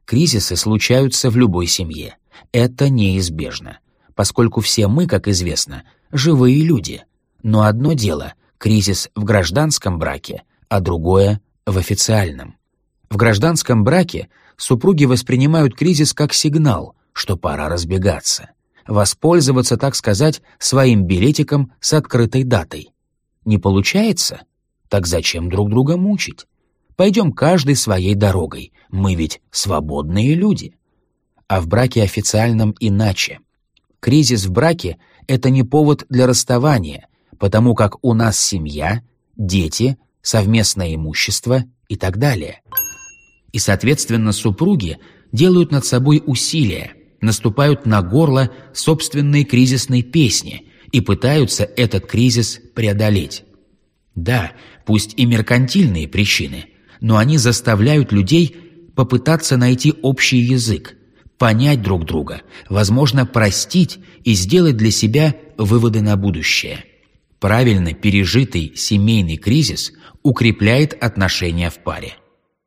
Кризисы случаются в любой семье. Это неизбежно, поскольку все мы, как известно, живые люди. Но одно дело — кризис в гражданском браке, а другое — в официальном. В гражданском браке супруги воспринимают кризис как сигнал, что пора разбегаться, воспользоваться, так сказать, своим билетиком с открытой датой. Не получается? Так зачем друг друга мучить? Пойдем каждый своей дорогой, мы ведь свободные люди. А в браке официальном иначе. Кризис в браке — это не повод для расставания, потому как у нас семья, дети, совместное имущество и так далее. И, соответственно, супруги делают над собой усилия, наступают на горло собственной кризисной песни и пытаются этот кризис преодолеть. Да, пусть и меркантильные причины — но они заставляют людей попытаться найти общий язык, понять друг друга, возможно, простить и сделать для себя выводы на будущее. Правильно пережитый семейный кризис укрепляет отношения в паре.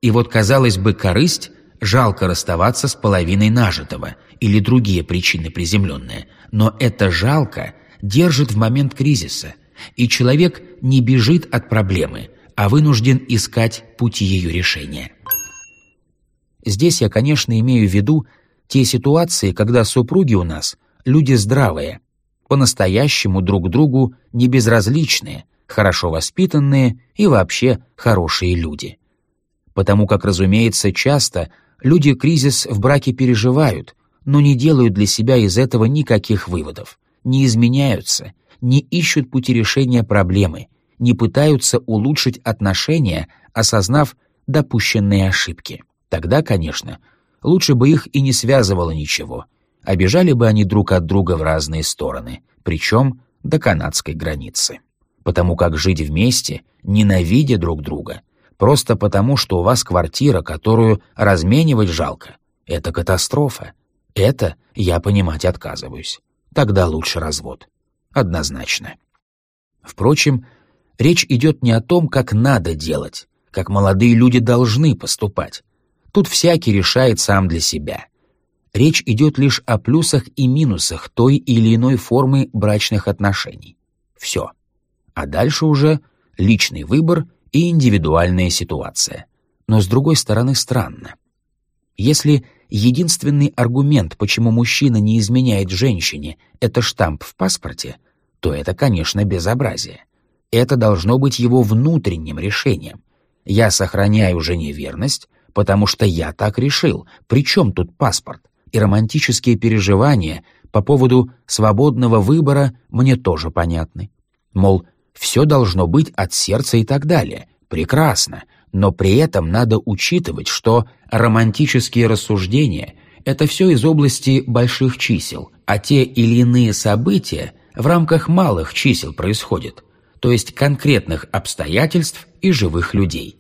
И вот, казалось бы, корысть – жалко расставаться с половиной нажитого или другие причины приземленные, но это жалко держит в момент кризиса, и человек не бежит от проблемы – а вынужден искать пути ее решения. Здесь я, конечно, имею в виду те ситуации, когда супруги у нас люди здравые, по-настоящему друг другу не безразличные, хорошо воспитанные и вообще хорошие люди. Потому как, разумеется, часто люди кризис в браке переживают, но не делают для себя из этого никаких выводов, не изменяются, не ищут пути решения проблемы – не пытаются улучшить отношения, осознав допущенные ошибки. Тогда, конечно, лучше бы их и не связывало ничего. Обижали бы они друг от друга в разные стороны, причем до канадской границы. Потому как жить вместе, ненавидя друг друга, просто потому, что у вас квартира, которую разменивать жалко, это катастрофа. Это я понимать отказываюсь. Тогда лучше развод. Однозначно. Впрочем, Речь идет не о том, как надо делать, как молодые люди должны поступать. Тут всякий решает сам для себя. Речь идет лишь о плюсах и минусах той или иной формы брачных отношений. Все. А дальше уже личный выбор и индивидуальная ситуация. Но с другой стороны странно. Если единственный аргумент, почему мужчина не изменяет женщине, это штамп в паспорте, то это, конечно, безобразие. Это должно быть его внутренним решением. Я сохраняю жене верность, потому что я так решил. Причем тут паспорт? И романтические переживания по поводу свободного выбора мне тоже понятны. Мол, все должно быть от сердца и так далее. Прекрасно. Но при этом надо учитывать, что романтические рассуждения — это все из области больших чисел, а те или иные события в рамках малых чисел происходят — то есть конкретных обстоятельств и живых людей.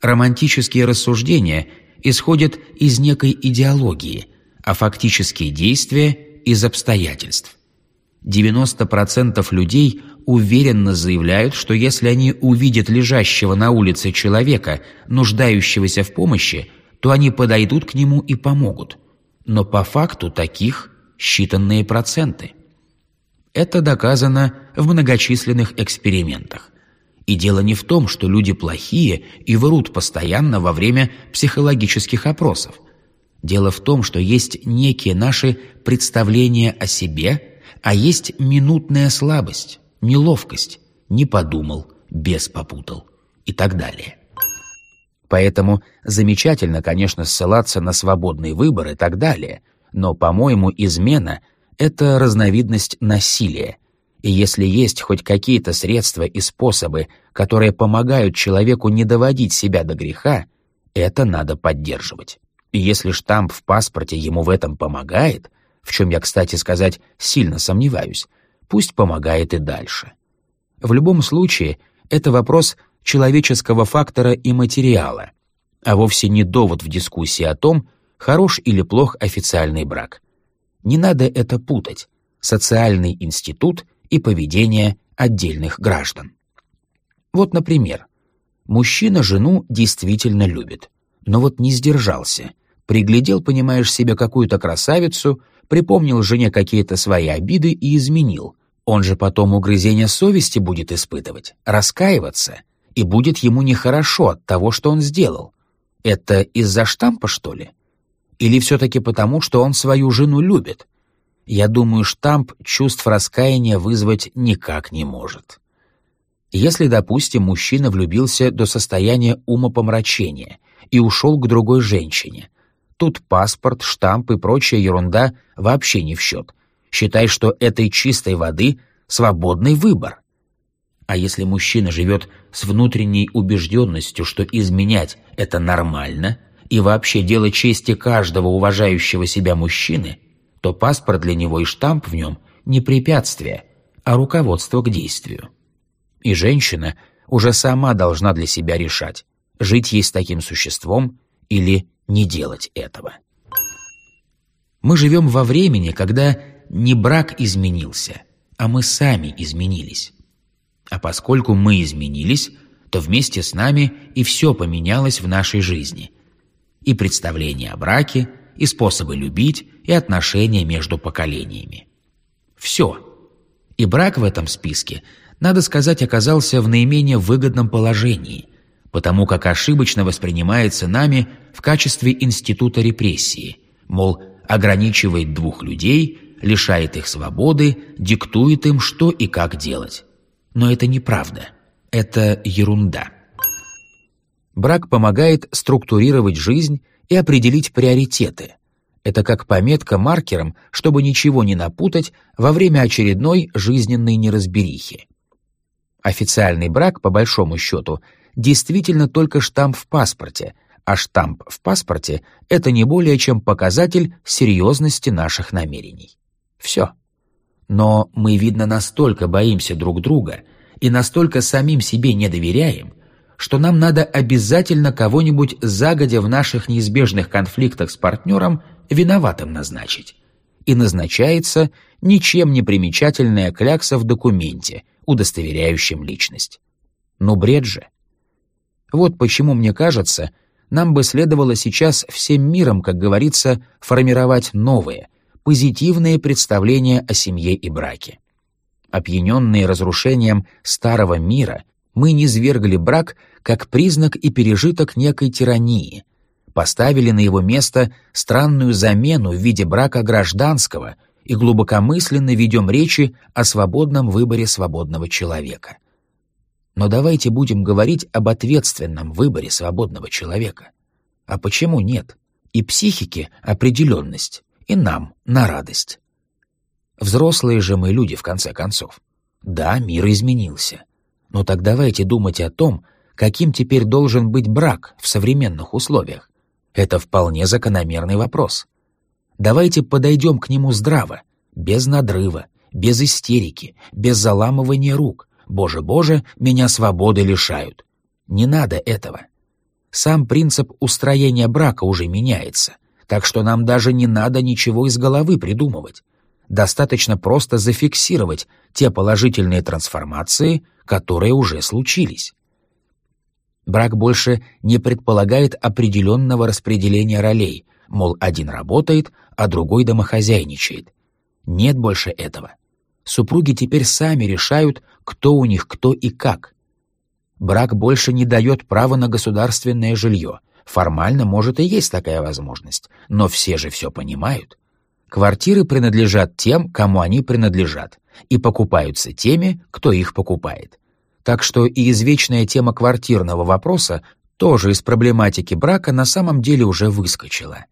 Романтические рассуждения исходят из некой идеологии, а фактические действия – из обстоятельств. 90% людей уверенно заявляют, что если они увидят лежащего на улице человека, нуждающегося в помощи, то они подойдут к нему и помогут. Но по факту таких считанные проценты – это доказано в многочисленных экспериментах. И дело не в том, что люди плохие и врут постоянно во время психологических опросов. Дело в том, что есть некие наши представления о себе, а есть минутная слабость, неловкость, не подумал, без попутал и так далее. Поэтому замечательно, конечно, ссылаться на свободный выбор и так далее, но, по-моему, измена это разновидность насилия. И если есть хоть какие-то средства и способы, которые помогают человеку не доводить себя до греха, это надо поддерживать. И если штамп в паспорте ему в этом помогает, в чем я, кстати сказать, сильно сомневаюсь, пусть помогает и дальше. В любом случае, это вопрос человеческого фактора и материала, а вовсе не довод в дискуссии о том, хорош или плох официальный брак. Не надо это путать. Социальный институт и поведение отдельных граждан. Вот, например, мужчина жену действительно любит, но вот не сдержался. Приглядел, понимаешь, себе какую-то красавицу, припомнил жене какие-то свои обиды и изменил. Он же потом угрызение совести будет испытывать, раскаиваться, и будет ему нехорошо от того, что он сделал. Это из-за штампа, что ли? Или все-таки потому, что он свою жену любит? Я думаю, штамп чувств раскаяния вызвать никак не может. Если, допустим, мужчина влюбился до состояния умопомрачения и ушел к другой женщине, тут паспорт, штамп и прочая ерунда вообще не в счет. Считай, что этой чистой воды свободный выбор. А если мужчина живет с внутренней убежденностью, что изменять — это нормально, и вообще дело чести каждого уважающего себя мужчины, то паспорт для него и штамп в нем не препятствие, а руководство к действию. И женщина уже сама должна для себя решать, жить ей с таким существом или не делать этого. Мы живем во времени, когда не брак изменился, а мы сами изменились. А поскольку мы изменились, то вместе с нами и все поменялось в нашей жизни. И представления о браке, и способы любить, и отношения между поколениями. Все. И брак в этом списке – надо сказать, оказался в наименее выгодном положении, потому как ошибочно воспринимается нами в качестве института репрессии, мол, ограничивает двух людей, лишает их свободы, диктует им, что и как делать. Но это неправда. Это ерунда. Брак помогает структурировать жизнь и определить приоритеты. Это как пометка маркером, чтобы ничего не напутать во время очередной жизненной неразберихи. Официальный брак, по большому счету, действительно только штамп в паспорте, а штамп в паспорте — это не более чем показатель серьезности наших намерений. Все. Но мы, видно, настолько боимся друг друга и настолько самим себе не доверяем, что нам надо обязательно кого-нибудь загодя в наших неизбежных конфликтах с партнером виноватым назначить. И назначается ничем не примечательная клякса в документе, удостоверяющим личность. Ну, бред же. Вот почему, мне кажется, нам бы следовало сейчас всем миром, как говорится, формировать новые, позитивные представления о семье и браке. Опьяненные разрушением старого мира, мы низвергли брак как признак и пережиток некой тирании, поставили на его место странную замену в виде брака гражданского — и глубокомысленно ведем речи о свободном выборе свободного человека. Но давайте будем говорить об ответственном выборе свободного человека. А почему нет? И психике определенность, и нам на радость. Взрослые же мы люди, в конце концов. Да, мир изменился. Но так давайте думать о том, каким теперь должен быть брак в современных условиях. Это вполне закономерный вопрос. Давайте подойдем к нему здраво, без надрыва, без истерики, без заламывания рук. «Боже-боже, меня свободы лишают». Не надо этого. Сам принцип устроения брака уже меняется, так что нам даже не надо ничего из головы придумывать. Достаточно просто зафиксировать те положительные трансформации, которые уже случились. Брак больше не предполагает определенного распределения ролей, мол, один работает, а другой домохозяйничает. Нет больше этого. Супруги теперь сами решают, кто у них кто и как. Брак больше не дает права на государственное жилье. Формально, может, и есть такая возможность, но все же все понимают. Квартиры принадлежат тем, кому они принадлежат, и покупаются теми, кто их покупает. Так что и извечная тема квартирного вопроса тоже из проблематики брака на самом деле уже выскочила.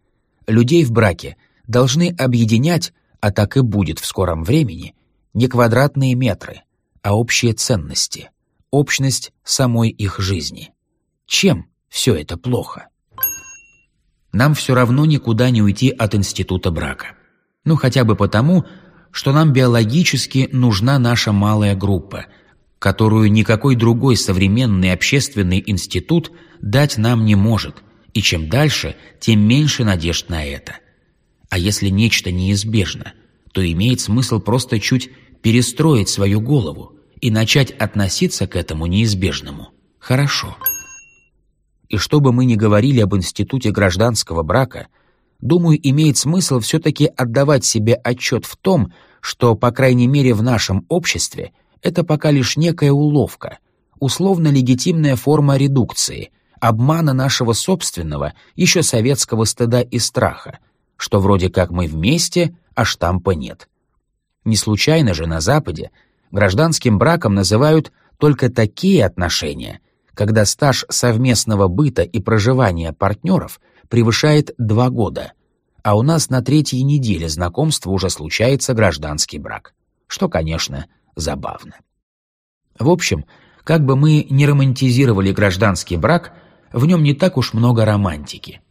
Людей в браке должны объединять, а так и будет в скором времени, не квадратные метры, а общие ценности, общность самой их жизни. Чем все это плохо? Нам все равно никуда не уйти от института брака. Ну хотя бы потому, что нам биологически нужна наша малая группа, которую никакой другой современный общественный институт дать нам не может, и чем дальше, тем меньше надежд на это – а если нечто неизбежно, то имеет смысл просто чуть перестроить свою голову и начать относиться к этому неизбежному. Хорошо. И что бы мы ни говорили об институте гражданского брака, думаю, имеет смысл все-таки отдавать себе отчет в том, что, по крайней мере, в нашем обществе это пока лишь некая уловка, условно легитимная форма редукции, обмана нашего собственного, еще советского стыда и страха, что вроде как мы вместе, а штампа нет. Не случайно же на Западе гражданским браком называют только такие отношения, когда стаж совместного быта и проживания партнеров превышает два года, а у нас на третьей неделе знакомства уже случается гражданский брак, что, конечно, забавно. В общем, как бы мы ни романтизировали гражданский брак, в нем не так уж много романтики.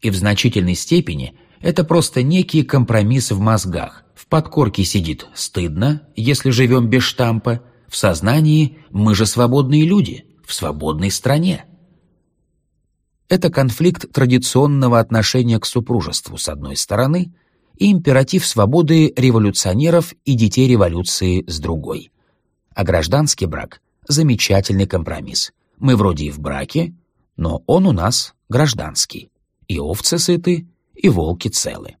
И в значительной степени это просто некий компромисс в мозгах. Подкорке сидит «стыдно, если живем без штампа», в сознании «мы же свободные люди, в свободной стране». Это конфликт традиционного отношения к супружеству с одной стороны и императив свободы революционеров и детей революции с другой. А гражданский брак – замечательный компромисс. Мы вроде и в браке, но он у нас гражданский. И овцы сыты, и волки целы.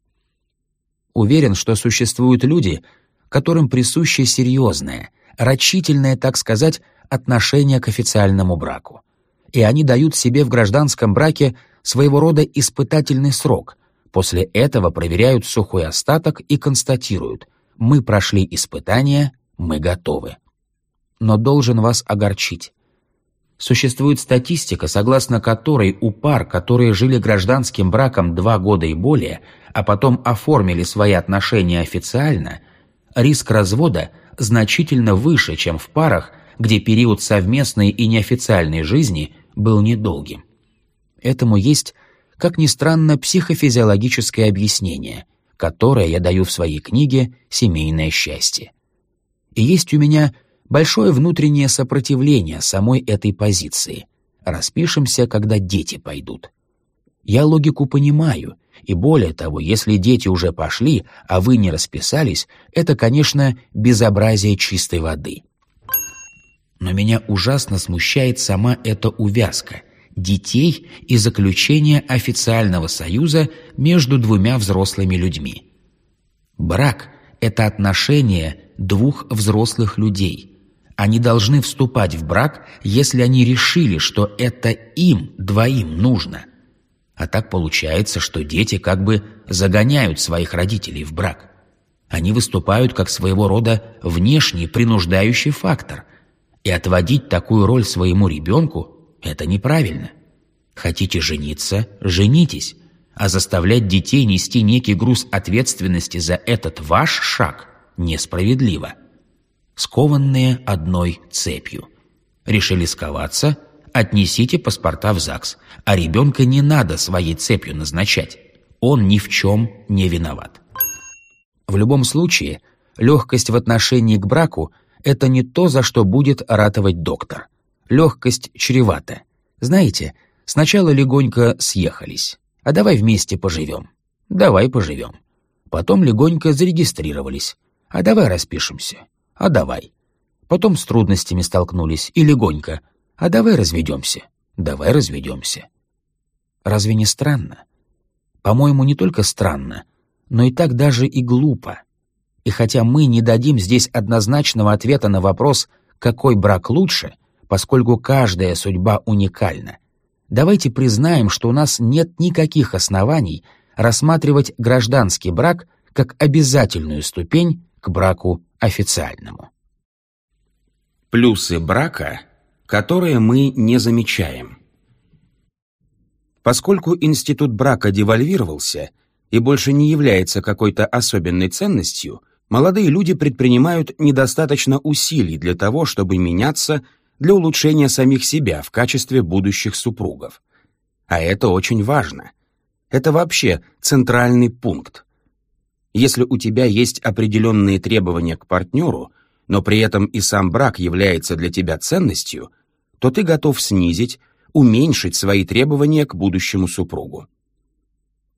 Уверен, что существуют люди, которым присуще серьезное, рачительное, так сказать, отношение к официальному браку. И они дают себе в гражданском браке своего рода испытательный срок. После этого проверяют сухой остаток и констатируют «мы прошли испытание, мы готовы». Но должен вас огорчить. Существует статистика, согласно которой у пар, которые жили гражданским браком два года и более, а потом оформили свои отношения официально, риск развода значительно выше, чем в парах, где период совместной и неофициальной жизни был недолгим. Этому есть, как ни странно, психофизиологическое объяснение, которое я даю в своей книге «Семейное счастье». И есть у меня большое внутреннее сопротивление самой этой позиции. Распишемся, когда дети пойдут. Я логику понимаю, и более того, если дети уже пошли, а вы не расписались, это, конечно, безобразие чистой воды. Но меня ужасно смущает сама эта увязка детей и заключение официального союза между двумя взрослыми людьми. Брак — это отношение двух взрослых людей, они должны вступать в брак, если они решили, что это им двоим нужно. А так получается, что дети как бы загоняют своих родителей в брак. Они выступают как своего рода внешний принуждающий фактор. И отводить такую роль своему ребенку – это неправильно. Хотите жениться – женитесь. А заставлять детей нести некий груз ответственности за этот ваш шаг несправедливо скованные одной цепью. Решили сковаться? Отнесите паспорта в ЗАГС, а ребенка не надо своей цепью назначать. Он ни в чем не виноват. В любом случае, легкость в отношении к браку – это не то, за что будет ратовать доктор. Легкость чревата. Знаете, сначала легонько съехались. А давай вместе поживем. Давай поживем. Потом легонько зарегистрировались. А давай распишемся а давай. Потом с трудностями столкнулись, и легонько, а давай разведемся, давай разведемся. Разве не странно? По-моему, не только странно, но и так даже и глупо. И хотя мы не дадим здесь однозначного ответа на вопрос, какой брак лучше, поскольку каждая судьба уникальна, давайте признаем, что у нас нет никаких оснований рассматривать гражданский брак как обязательную ступень к браку официальному. Плюсы брака, которые мы не замечаем. Поскольку институт брака девальвировался и больше не является какой-то особенной ценностью, молодые люди предпринимают недостаточно усилий для того, чтобы меняться для улучшения самих себя в качестве будущих супругов. А это очень важно. Это вообще центральный пункт. Если у тебя есть определенные требования к партнеру, но при этом и сам брак является для тебя ценностью, то ты готов снизить, уменьшить свои требования к будущему супругу.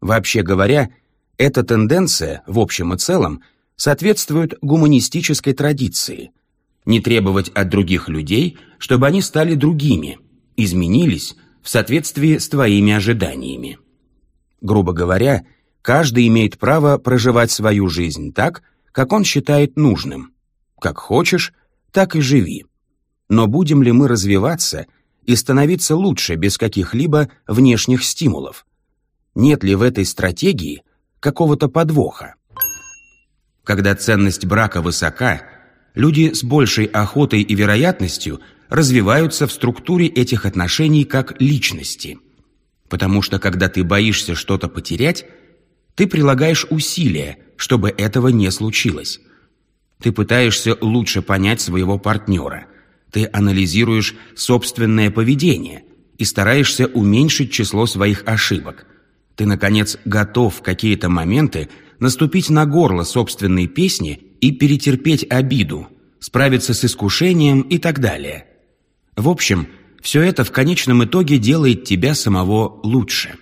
Вообще говоря, эта тенденция, в общем и целом, соответствует гуманистической традиции – не требовать от других людей, чтобы они стали другими, изменились в соответствии с твоими ожиданиями. Грубо говоря, Каждый имеет право проживать свою жизнь так, как он считает нужным. Как хочешь, так и живи. Но будем ли мы развиваться и становиться лучше без каких-либо внешних стимулов? Нет ли в этой стратегии какого-то подвоха? Когда ценность брака высока, люди с большей охотой и вероятностью развиваются в структуре этих отношений как личности. Потому что когда ты боишься что-то потерять, ты прилагаешь усилия, чтобы этого не случилось. Ты пытаешься лучше понять своего партнера. Ты анализируешь собственное поведение и стараешься уменьшить число своих ошибок. Ты, наконец, готов в какие-то моменты наступить на горло собственной песни и перетерпеть обиду, справиться с искушением и так далее. В общем, все это в конечном итоге делает тебя самого лучше.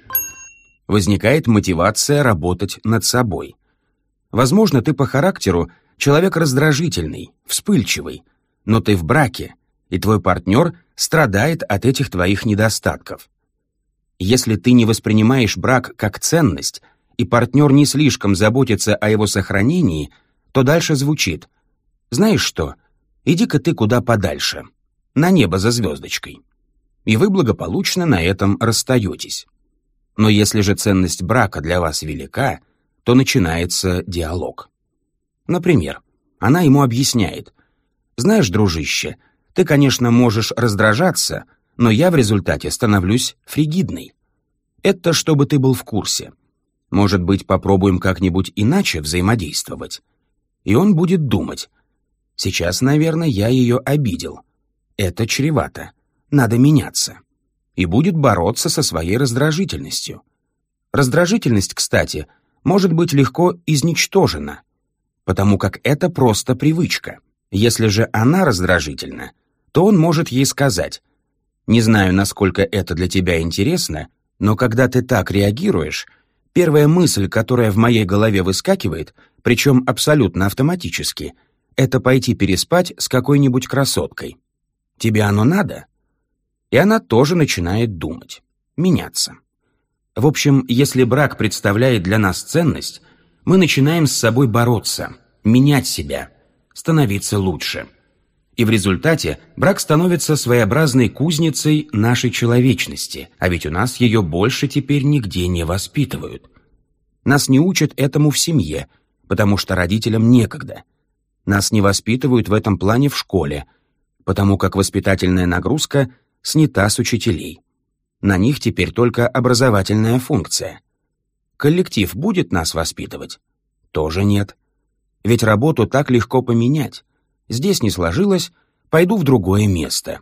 Возникает мотивация работать над собой. Возможно, ты по характеру человек раздражительный, вспыльчивый, но ты в браке, и твой партнер страдает от этих твоих недостатков. Если ты не воспринимаешь брак как ценность, и партнер не слишком заботится о его сохранении, то дальше звучит «Знаешь что, иди-ка ты куда подальше, на небо за звездочкой». И вы благополучно на этом расстаетесь. Но если же ценность брака для вас велика, то начинается диалог. Например, она ему объясняет «Знаешь, дружище, ты, конечно, можешь раздражаться, но я в результате становлюсь фригидной. Это чтобы ты был в курсе. Может быть, попробуем как-нибудь иначе взаимодействовать? И он будет думать. Сейчас, наверное, я ее обидел. Это чревато. Надо меняться. И будет бороться со своей раздражительностью. Раздражительность, кстати, может быть легко изничтожена, потому как это просто привычка. Если же она раздражительна, то он может ей сказать «Не знаю, насколько это для тебя интересно, но когда ты так реагируешь, Первая мысль, которая в моей голове выскакивает, причем абсолютно автоматически, это пойти переспать с какой-нибудь красоткой. Тебе оно надо? И она тоже начинает думать, меняться. В общем, если брак представляет для нас ценность, мы начинаем с собой бороться, менять себя, становиться лучше. И в результате брак становится своеобразной кузницей нашей человечности, а ведь у нас ее больше теперь нигде не воспитывают. Нас не учат этому в семье, потому что родителям некогда. Нас не воспитывают в этом плане в школе, потому как воспитательная нагрузка снята с учителей. На них теперь только образовательная функция. Коллектив будет нас воспитывать? Тоже нет. Ведь работу так легко поменять здесь не сложилось, пойду в другое место.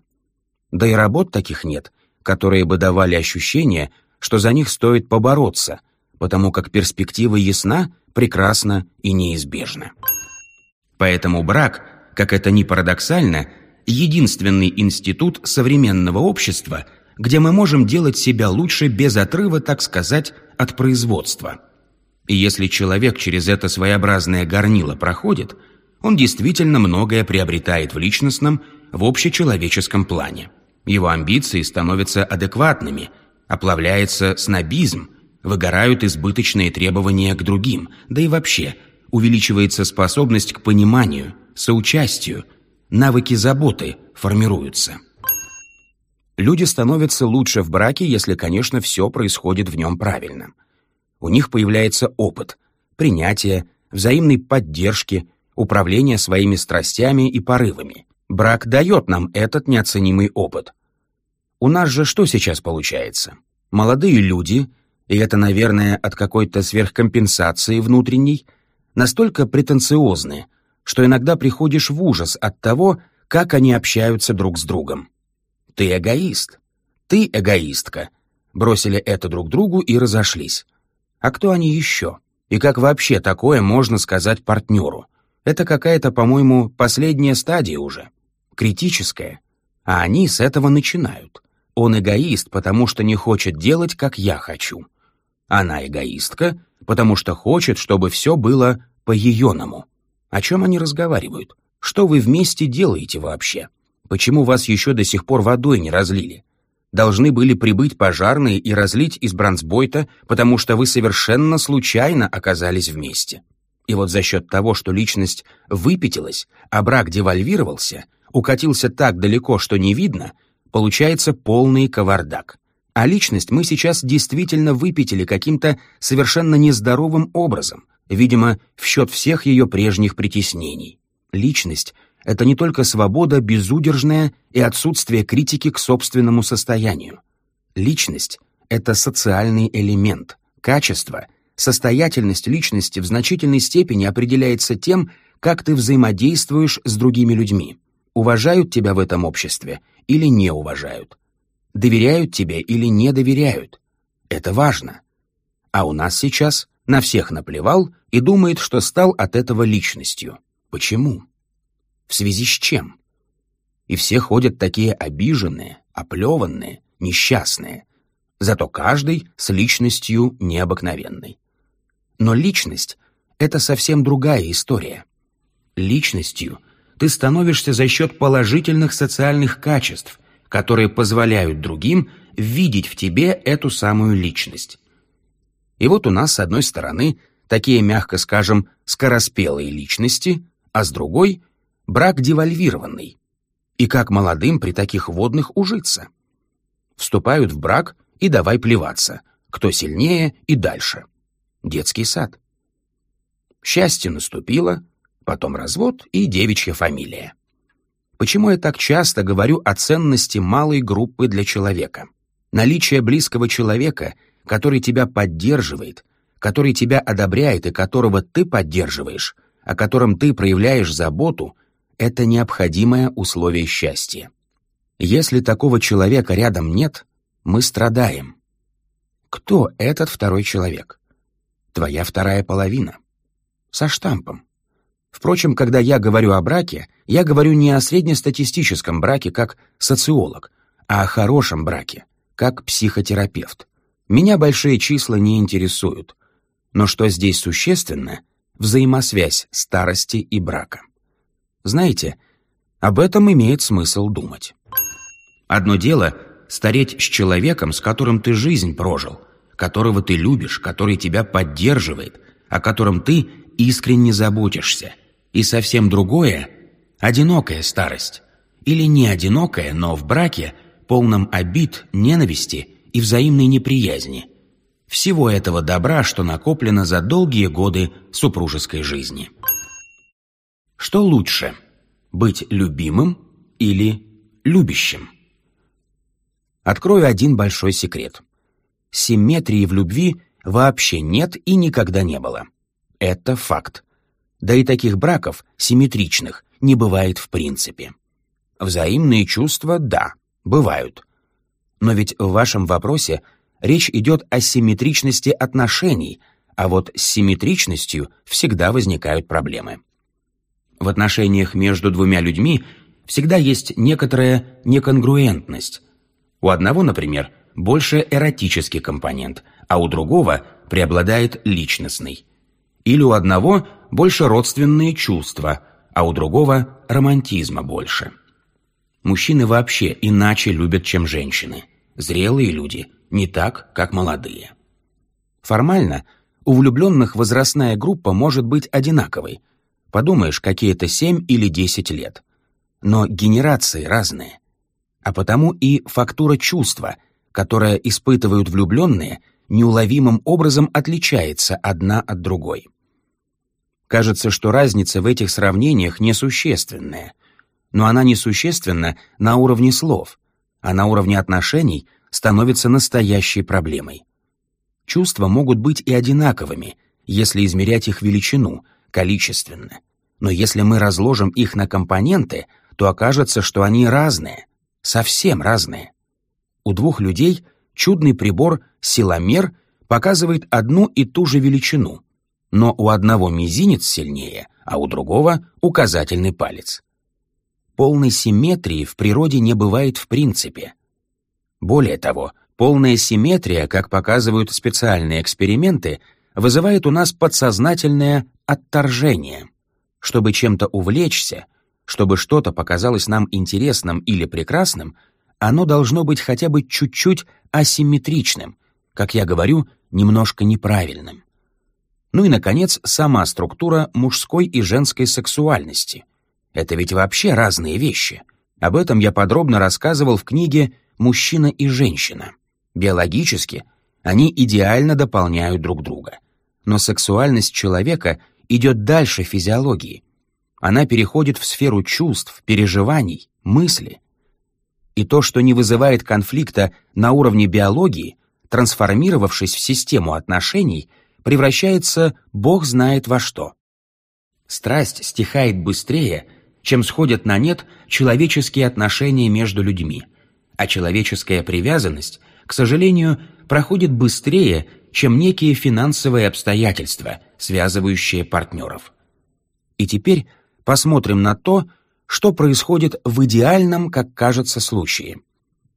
Да и работ таких нет, которые бы давали ощущение, что за них стоит побороться, потому как перспектива ясна, прекрасна и неизбежна. Поэтому брак, как это ни парадоксально, единственный институт современного общества, где мы можем делать себя лучше без отрыва, так сказать, от производства. И если человек через это своеобразное горнило проходит – он действительно многое приобретает в личностном, в общечеловеческом плане. Его амбиции становятся адекватными, оплавляется снобизм, выгорают избыточные требования к другим, да и вообще увеличивается способность к пониманию, соучастию, навыки заботы формируются. Люди становятся лучше в браке, если, конечно, все происходит в нем правильно. У них появляется опыт, принятие, взаимной поддержки, управление своими страстями и порывами. Брак дает нам этот неоценимый опыт. У нас же что сейчас получается? Молодые люди, и это, наверное, от какой-то сверхкомпенсации внутренней, настолько претенциозны, что иногда приходишь в ужас от того, как они общаются друг с другом. Ты эгоист. Ты эгоистка. Бросили это друг другу и разошлись. А кто они еще? И как вообще такое можно сказать партнеру? Это какая-то, по-моему, последняя стадия уже, критическая. А они с этого начинают. Он эгоист, потому что не хочет делать, как я хочу. Она эгоистка, потому что хочет, чтобы все было по-ееному. О чем они разговаривают? Что вы вместе делаете вообще? Почему вас еще до сих пор водой не разлили? Должны были прибыть пожарные и разлить из бронзбойта, потому что вы совершенно случайно оказались вместе. И вот за счет того, что личность выпятилась, а брак девальвировался, укатился так далеко, что не видно, получается полный кавардак. А личность мы сейчас действительно выпятили каким-то совершенно нездоровым образом, видимо, в счет всех ее прежних притеснений. Личность — это не только свобода безудержная и отсутствие критики к собственному состоянию. Личность — это социальный элемент, качество — Состоятельность личности в значительной степени определяется тем, как ты взаимодействуешь с другими людьми. Уважают тебя в этом обществе или не уважают. Доверяют тебе или не доверяют. Это важно. А у нас сейчас на всех наплевал и думает, что стал от этого личностью. Почему? В связи с чем? И все ходят такие обиженные, оплеванные, несчастные. Зато каждый с личностью необыкновенной. Но личность — это совсем другая история. Личностью ты становишься за счет положительных социальных качеств, которые позволяют другим видеть в тебе эту самую личность. И вот у нас, с одной стороны, такие, мягко скажем, скороспелые личности, а с другой — брак девальвированный. И как молодым при таких водных ужиться? Вступают в брак и давай плеваться, кто сильнее и дальше детский сад. Счастье наступило, потом развод и девичья фамилия. Почему я так часто говорю о ценности малой группы для человека? Наличие близкого человека, который тебя поддерживает, который тебя одобряет и которого ты поддерживаешь, о котором ты проявляешь заботу, это необходимое условие счастья. Если такого человека рядом нет, мы страдаем. Кто этот второй человек? Твоя вторая половина. Со штампом. Впрочем, когда я говорю о браке, я говорю не о среднестатистическом браке как социолог, а о хорошем браке, как психотерапевт. Меня большие числа не интересуют. Но что здесь существенно — взаимосвязь старости и брака. Знаете, об этом имеет смысл думать. Одно дело — стареть с человеком, с которым ты жизнь прожил, которого ты любишь, который тебя поддерживает, о котором ты искренне заботишься. И совсем другое — одинокая старость. Или не одинокая, но в браке, полном обид, ненависти и взаимной неприязни. Всего этого добра, что накоплено за долгие годы супружеской жизни. Что лучше — быть любимым или любящим? Открою один большой секрет симметрии в любви вообще нет и никогда не было. Это факт. Да и таких браков, симметричных, не бывает в принципе. Взаимные чувства, да, бывают. Но ведь в вашем вопросе речь идет о симметричности отношений, а вот с симметричностью всегда возникают проблемы. В отношениях между двумя людьми всегда есть некоторая неконгруентность. У одного, например, больше эротический компонент, а у другого преобладает личностный. Или у одного больше родственные чувства, а у другого романтизма больше. Мужчины вообще иначе любят, чем женщины. Зрелые люди не так, как молодые. Формально у влюбленных возрастная группа может быть одинаковой. Подумаешь, какие-то 7 или 10 лет. Но генерации разные. А потому и фактура чувства – которое испытывают влюбленные, неуловимым образом отличается одна от другой. Кажется, что разница в этих сравнениях несущественная, но она несущественна на уровне слов, а на уровне отношений становится настоящей проблемой. Чувства могут быть и одинаковыми, если измерять их величину, количественно. Но если мы разложим их на компоненты, то окажется, что они разные, совсем разные. У двух людей чудный прибор силомер показывает одну и ту же величину, но у одного мизинец сильнее, а у другого указательный палец. Полной симметрии в природе не бывает в принципе. Более того, полная симметрия, как показывают специальные эксперименты, вызывает у нас подсознательное отторжение. Чтобы чем-то увлечься, чтобы что-то показалось нам интересным или прекрасным, оно должно быть хотя бы чуть-чуть асимметричным, как я говорю, немножко неправильным. Ну и, наконец, сама структура мужской и женской сексуальности. Это ведь вообще разные вещи. Об этом я подробно рассказывал в книге «Мужчина и женщина». Биологически они идеально дополняют друг друга. Но сексуальность человека идет дальше физиологии. Она переходит в сферу чувств, переживаний, мысли. И то, что не вызывает конфликта на уровне биологии, трансформировавшись в систему отношений, превращается бог знает во что. Страсть стихает быстрее, чем сходят на нет человеческие отношения между людьми, а человеческая привязанность, к сожалению, проходит быстрее, чем некие финансовые обстоятельства, связывающие партнеров. И теперь посмотрим на то, что происходит в идеальном, как кажется, случае.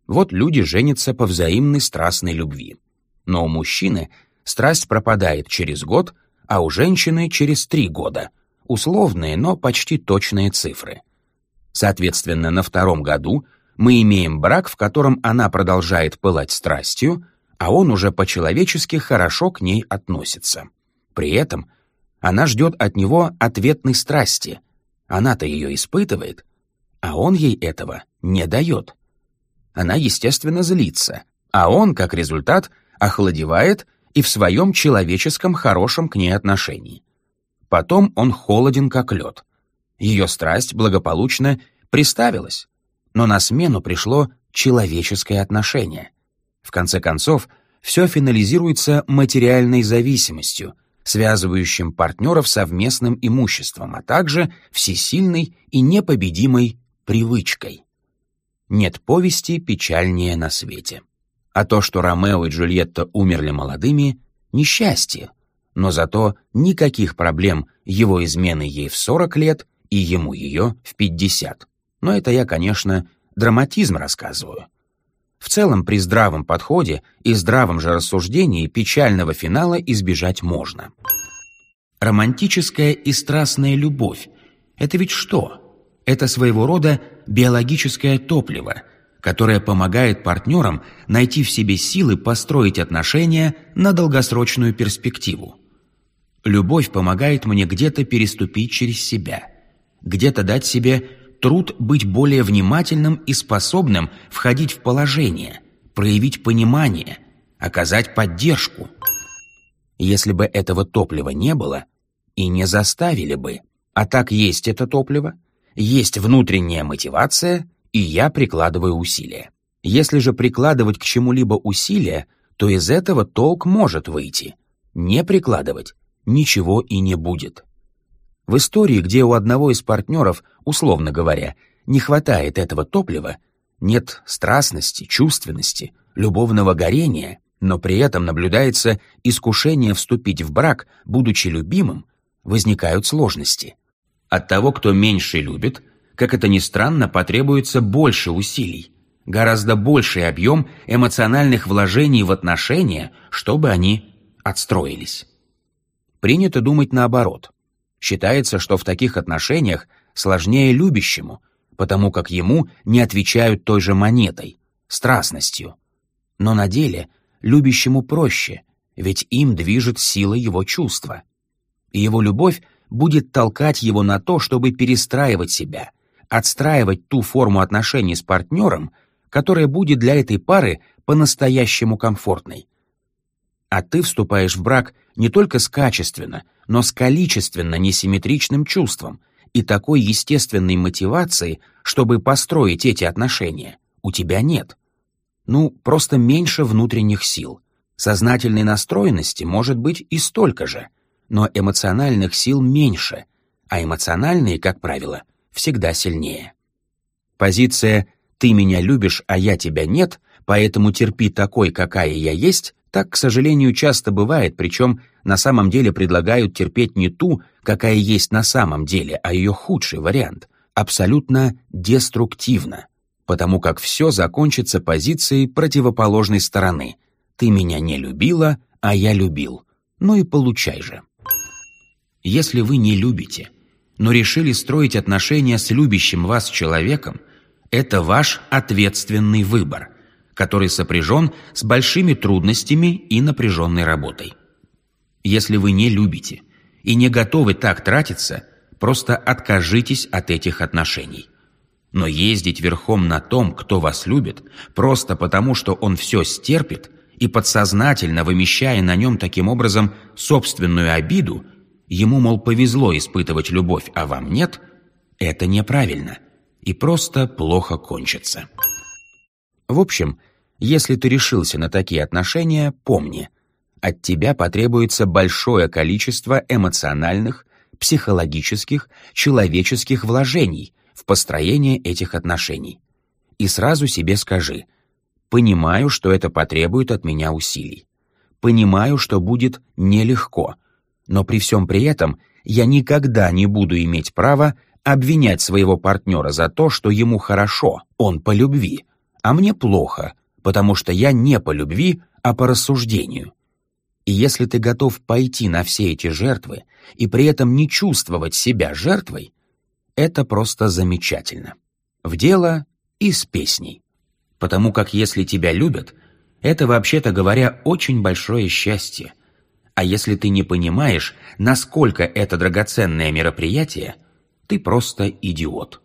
Вот люди женятся по взаимной страстной любви. Но у мужчины страсть пропадает через год, а у женщины через три года. Условные, но почти точные цифры. Соответственно, на втором году мы имеем брак, в котором она продолжает пылать страстью, а он уже по-человечески хорошо к ней относится. При этом она ждет от него ответной страсти. Она-то ее испытывает, а он ей этого не дает. Она, естественно, злится, а он, как результат, охладевает и в своем человеческом хорошем к ней отношении. Потом он холоден, как лед. Ее страсть благополучно приставилась, но на смену пришло человеческое отношение. В конце концов, все финализируется материальной зависимостью, связывающим партнеров совместным имуществом, а также всесильной и непобедимой привычкой. Нет повести печальнее на свете. А то, что Ромео и Джульетта умерли молодыми — несчастье, но зато никаких проблем его измены ей в 40 лет и ему ее в 50. Но это я, конечно, драматизм рассказываю. В целом, при здравом подходе и здравом же рассуждении печального финала избежать можно. Романтическая и страстная любовь — это ведь что? Это своего рода биологическое топливо, которое помогает партнерам найти в себе силы построить отношения на долгосрочную перспективу. Любовь помогает мне где-то переступить через себя, где-то дать себе труд быть более внимательным и способным входить в положение, проявить понимание, оказать поддержку. Если бы этого топлива не было, и не заставили бы, а так есть это топливо, есть внутренняя мотивация, и я прикладываю усилия. Если же прикладывать к чему-либо усилия, то из этого толк может выйти. Не прикладывать ничего и не будет. В истории, где у одного из партнеров, условно говоря, не хватает этого топлива, нет страстности, чувственности, любовного горения, но при этом наблюдается искушение вступить в брак, будучи любимым, возникают сложности. От того, кто меньше любит, как это ни странно, потребуется больше усилий, гораздо больший объем эмоциональных вложений в отношения, чтобы они отстроились. Принято думать наоборот. Считается, что в таких отношениях сложнее любящему, потому как ему не отвечают той же монетой, страстностью. Но на деле любящему проще, ведь им движет сила его чувства. И его любовь будет толкать его на то, чтобы перестраивать себя, отстраивать ту форму отношений с партнером, которая будет для этой пары по-настоящему комфортной. А ты вступаешь в брак не только с качественно, но с количественно несимметричным чувством и такой естественной мотивацией, чтобы построить эти отношения, у тебя нет. Ну, просто меньше внутренних сил. Сознательной настроенности может быть и столько же, но эмоциональных сил меньше, а эмоциональные, как правило, всегда сильнее. Позиция «ты меня любишь, а я тебя нет», поэтому терпи такой, какая я есть, так, к сожалению, часто бывает, причем на самом деле предлагают терпеть не ту, какая есть на самом деле, а ее худший вариант, абсолютно деструктивно, потому как все закончится позицией противоположной стороны. Ты меня не любила, а я любил. Ну и получай же. Если вы не любите, но решили строить отношения с любящим вас человеком, это ваш ответственный выбор который сопряжен с большими трудностями и напряженной работой. Если вы не любите и не готовы так тратиться, просто откажитесь от этих отношений. Но ездить верхом на том, кто вас любит, просто потому, что он все стерпит, и подсознательно вымещая на нем таким образом собственную обиду, ему, мол, повезло испытывать любовь, а вам нет, это неправильно и просто плохо кончится. В общем, если ты решился на такие отношения, помни, от тебя потребуется большое количество эмоциональных, психологических, человеческих вложений в построение этих отношений. И сразу себе скажи, понимаю, что это потребует от меня усилий. Понимаю, что будет нелегко, но при всем при этом я никогда не буду иметь права обвинять своего партнера за то, что ему хорошо, он по любви, а мне плохо, потому что я не по любви, а по рассуждению. И если ты готов пойти на все эти жертвы и при этом не чувствовать себя жертвой, это просто замечательно. В дело и с песней. Потому как если тебя любят, это, вообще-то говоря, очень большое счастье. А если ты не понимаешь, насколько это драгоценное мероприятие, ты просто идиот.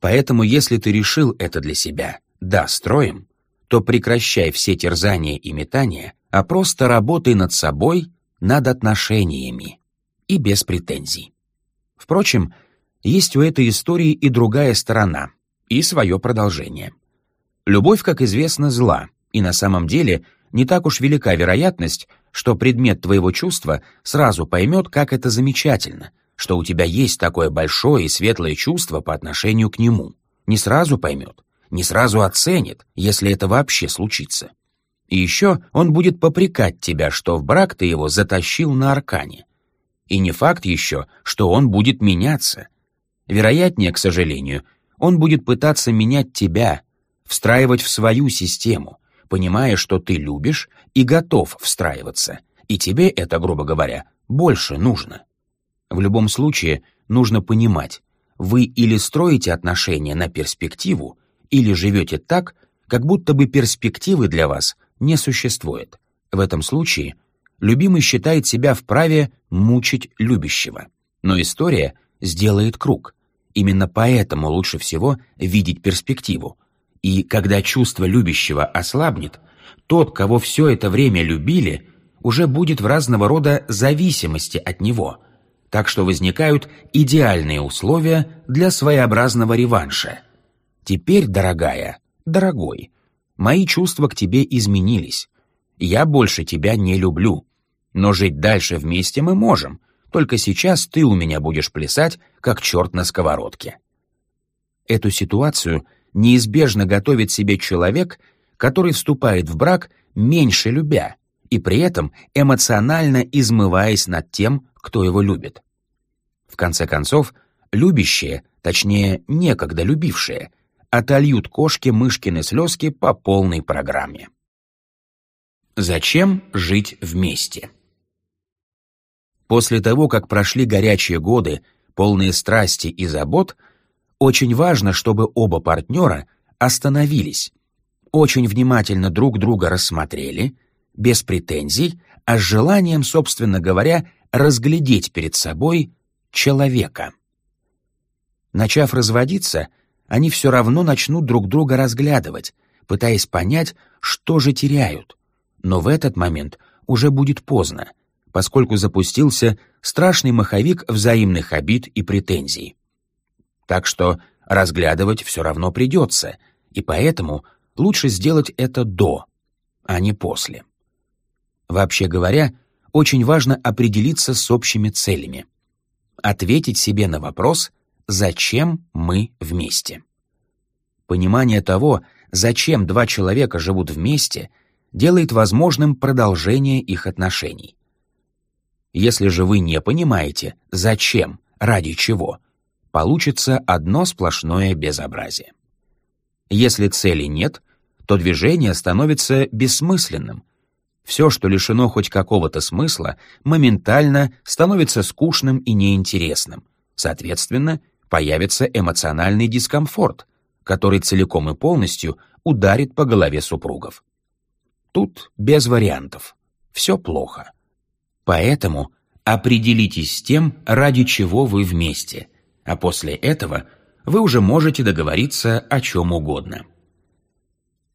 Поэтому если ты решил это для себя, да, строим, то прекращай все терзания и метания, а просто работай над собой, над отношениями. И без претензий. Впрочем, есть у этой истории и другая сторона, и свое продолжение. Любовь, как известно, зла, и на самом деле не так уж велика вероятность, что предмет твоего чувства сразу поймет, как это замечательно, что у тебя есть такое большое и светлое чувство по отношению к нему. Не сразу поймет, не сразу оценит, если это вообще случится. И еще он будет попрекать тебя, что в брак ты его затащил на аркане. И не факт еще, что он будет меняться, Вероятнее, к сожалению, он будет пытаться менять тебя, встраивать в свою систему, понимая, что ты любишь и готов встраиваться, и тебе это, грубо говоря, больше нужно. В любом случае, нужно понимать, вы или строите отношения на перспективу, или живете так, как будто бы перспективы для вас не существует. В этом случае любимый считает себя вправе мучить любящего. Но история сделает круг. Именно поэтому лучше всего видеть перспективу. И когда чувство любящего ослабнет, тот, кого все это время любили, уже будет в разного рода зависимости от него. Так что возникают идеальные условия для своеобразного реванша. Теперь, дорогая, дорогой, мои чувства к тебе изменились. Я больше тебя не люблю. Но жить дальше вместе мы можем, только сейчас ты у меня будешь плясать, как черт на сковородке. Эту ситуацию неизбежно готовит себе человек, который вступает в брак меньше любя и при этом эмоционально измываясь над тем, кто его любит. В конце концов, любящие, точнее, некогда любившие, отольют кошке мышкины слезки по полной программе. Зачем жить вместе? После того, как прошли горячие годы, полные страсти и забот, очень важно, чтобы оба партнера остановились, очень внимательно друг друга рассмотрели, без претензий, а с желанием, собственно говоря, разглядеть перед собой человека. Начав разводиться, они все равно начнут друг друга разглядывать, пытаясь понять, что же теряют. Но в этот момент уже будет поздно — поскольку запустился страшный маховик взаимных обид и претензий. Так что разглядывать все равно придется, и поэтому лучше сделать это до, а не после. Вообще говоря, очень важно определиться с общими целями. Ответить себе на вопрос «Зачем мы вместе?». Понимание того, зачем два человека живут вместе, делает возможным продолжение их отношений. Если же вы не понимаете, зачем, ради чего, получится одно сплошное безобразие. Если цели нет, то движение становится бессмысленным. Все, что лишено хоть какого-то смысла, моментально становится скучным и неинтересным. Соответственно, появится эмоциональный дискомфорт, который целиком и полностью ударит по голове супругов. Тут без вариантов. Все плохо. Поэтому определитесь с тем, ради чего вы вместе, а после этого вы уже можете договориться о чем угодно.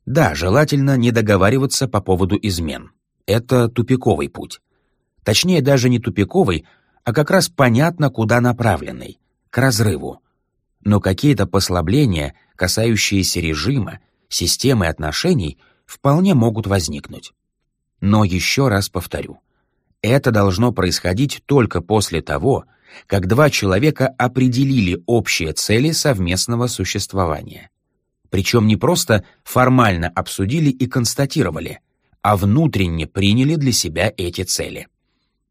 Да, желательно не договариваться по поводу измен. Это тупиковый путь. Точнее, даже не тупиковый, а как раз понятно, куда направленный — к разрыву. Но какие-то послабления, касающиеся режима, системы отношений, вполне могут возникнуть. Но еще раз повторю, это должно происходить только после того, как два человека определили общие цели совместного существования. Причем не просто формально обсудили и констатировали, а внутренне приняли для себя эти цели.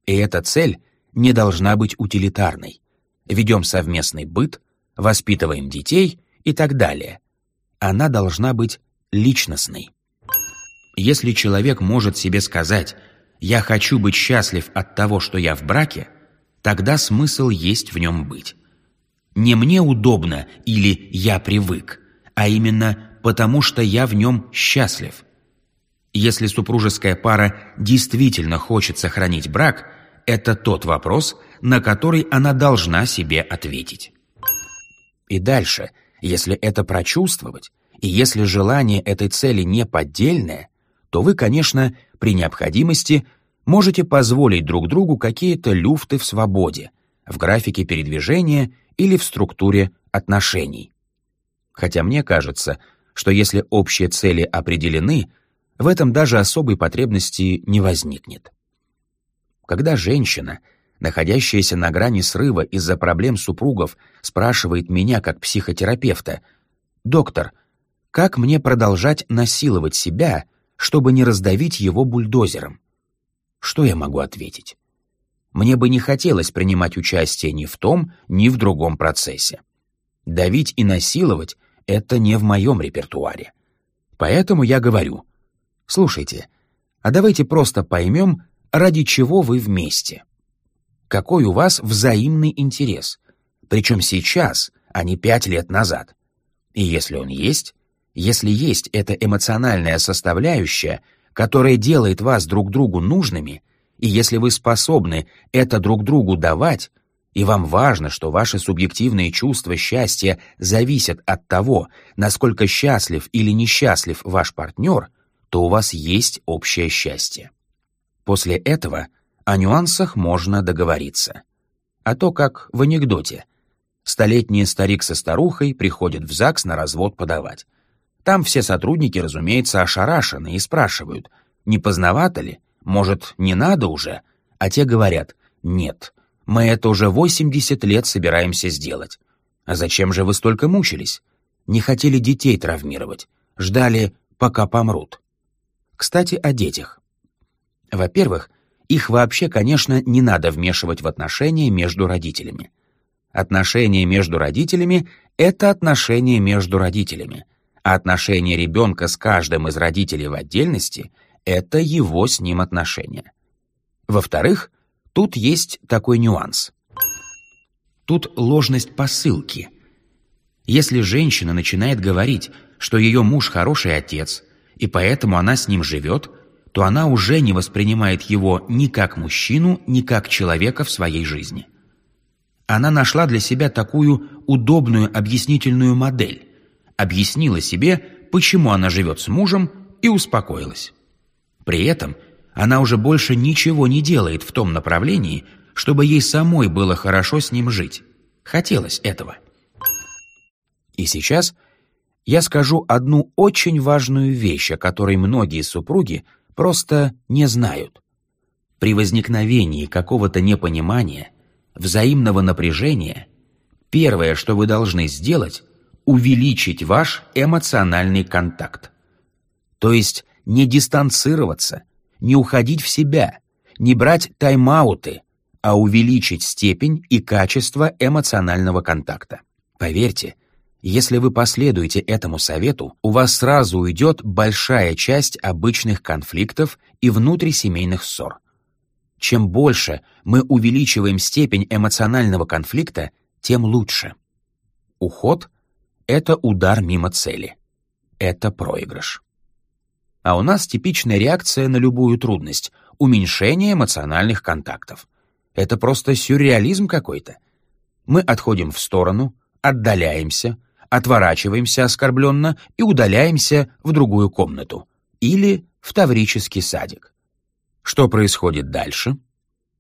И эта цель не должна быть утилитарной. Ведем совместный быт, воспитываем детей и так далее. Она должна быть личностной. Если человек может себе сказать «я хочу быть счастлив от того, что я в браке», тогда смысл есть в нем быть. Не мне удобно или я привык, а именно потому, что я в нем счастлив. Если супружеская пара действительно хочет сохранить брак, это тот вопрос, на который она должна себе ответить. И дальше, если это прочувствовать, и если желание этой цели не поддельное, то вы, конечно, при необходимости можете позволить друг другу какие-то люфты в свободе, в графике передвижения или в структуре отношений. Хотя мне кажется, что если общие цели определены, в этом даже особой потребности не возникнет. Когда женщина, находящаяся на грани срыва из-за проблем супругов, спрашивает меня как психотерапевта, «Доктор, как мне продолжать насиловать себя, чтобы не раздавить его бульдозером?» Что я могу ответить? Мне бы не хотелось принимать участие ни в том, ни в другом процессе. Давить и насиловать — это не в моем репертуаре. Поэтому я говорю, слушайте, а давайте просто поймем, ради чего вы вместе. Какой у вас взаимный интерес, причем сейчас, а не пять лет назад. И если он есть, если есть эта эмоциональная составляющая, которая делает вас друг другу нужными, и если вы способны это друг другу давать, и вам важно, что ваши субъективные чувства счастья зависят от того, насколько счастлив или несчастлив ваш партнер, то у вас есть общее счастье. После этого о нюансах можно договориться. А то как в анекдоте. Столетний старик со старухой приходят в ЗАГС на развод подавать. Там все сотрудники, разумеется, ошарашены и спрашивают, не поздновато ли, может, не надо уже? А те говорят, нет, мы это уже 80 лет собираемся сделать. А зачем же вы столько мучились? Не хотели детей травмировать, ждали, пока помрут. Кстати, о детях. Во-первых, их вообще, конечно, не надо вмешивать в отношения между родителями. Отношения между родителями — это отношения между родителями, а отношения ребенка с каждым из родителей в отдельности — это его с ним отношения. Во-вторых, тут есть такой нюанс. Тут ложность посылки. Если женщина начинает говорить, что ее муж хороший отец, и поэтому она с ним живет, то она уже не воспринимает его ни как мужчину, ни как человека в своей жизни. Она нашла для себя такую удобную объяснительную модель, объяснила себе, почему она живет с мужем, и успокоилась. При этом она уже больше ничего не делает в том направлении, чтобы ей самой было хорошо с ним жить. Хотелось этого. И сейчас я скажу одну очень важную вещь, о которой многие супруги просто не знают. При возникновении какого-то непонимания, взаимного напряжения, первое, что вы должны сделать, увеличить ваш эмоциональный контакт. То есть не дистанцироваться, не уходить в себя, не брать тайм-ауты, а увеличить степень и качество эмоционального контакта. Поверьте, если вы последуете этому совету, у вас сразу уйдет большая часть обычных конфликтов и внутрисемейных ссор. Чем больше мы увеличиваем степень эмоционального конфликта, тем лучше. Уход — это удар мимо цели. Это проигрыш. А у нас типичная реакция на любую трудность — уменьшение эмоциональных контактов. Это просто сюрреализм какой-то. Мы отходим в сторону, отдаляемся, отворачиваемся оскорбленно и удаляемся в другую комнату. Или в таврический садик. Что происходит дальше?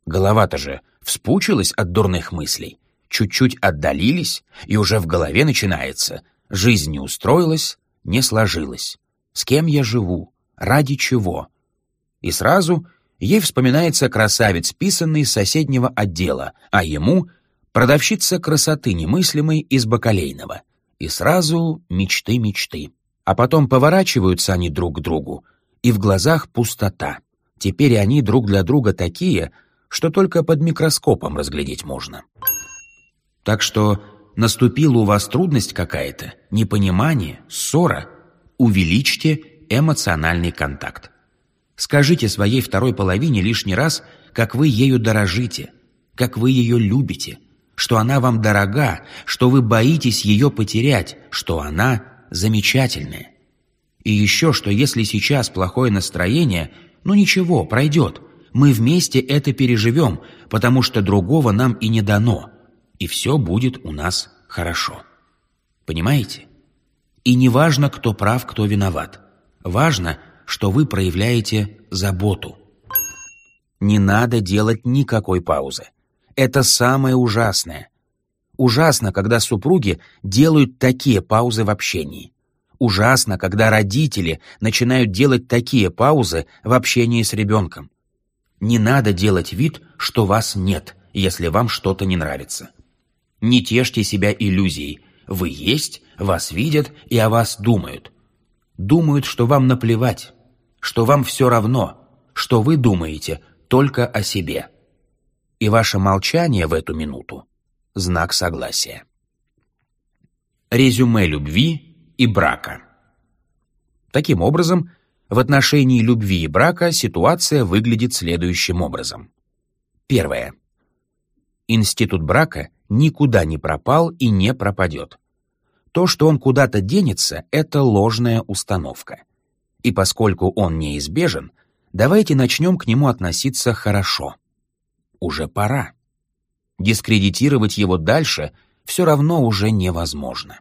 Голова-то же вспучилась от дурных мыслей. Чуть-чуть отдалились, и уже в голове начинается. Жизнь не устроилась, не сложилась. С кем я живу? Ради чего? И сразу ей вспоминается красавец, писанный с соседнего отдела, а ему — продавщица красоты немыслимой из бакалейного. И сразу мечты-мечты. А потом поворачиваются они друг к другу, и в глазах пустота. Теперь они друг для друга такие, что только под микроскопом разглядеть можно. Так что наступила у вас трудность какая-то, непонимание, ссора, увеличьте эмоциональный контакт. Скажите своей второй половине лишний раз, как вы ею дорожите, как вы ее любите, что она вам дорога, что вы боитесь ее потерять, что она замечательная. И еще, что если сейчас плохое настроение, ну ничего, пройдет. Мы вместе это переживем, потому что другого нам и не дано. И все будет у нас хорошо. Понимаете? И не важно, кто прав, кто виноват. Важно, что вы проявляете заботу. Не надо делать никакой паузы. Это самое ужасное. Ужасно, когда супруги делают такие паузы в общении. Ужасно, когда родители начинают делать такие паузы в общении с ребенком. Не надо делать вид, что вас нет, если вам что-то не нравится. Не тешьте себя иллюзией. Вы есть, вас видят и о вас думают. Думают, что вам наплевать, что вам все равно, что вы думаете только о себе. И ваше молчание в эту минуту – знак согласия. Резюме любви и брака. Таким образом, в отношении любви и брака ситуация выглядит следующим образом. Первое. Институт брака никуда не пропал и не пропадет. То, что он куда-то денется, это ложная установка. И поскольку он неизбежен, давайте начнем к нему относиться хорошо. Уже пора. Дискредитировать его дальше все равно уже невозможно.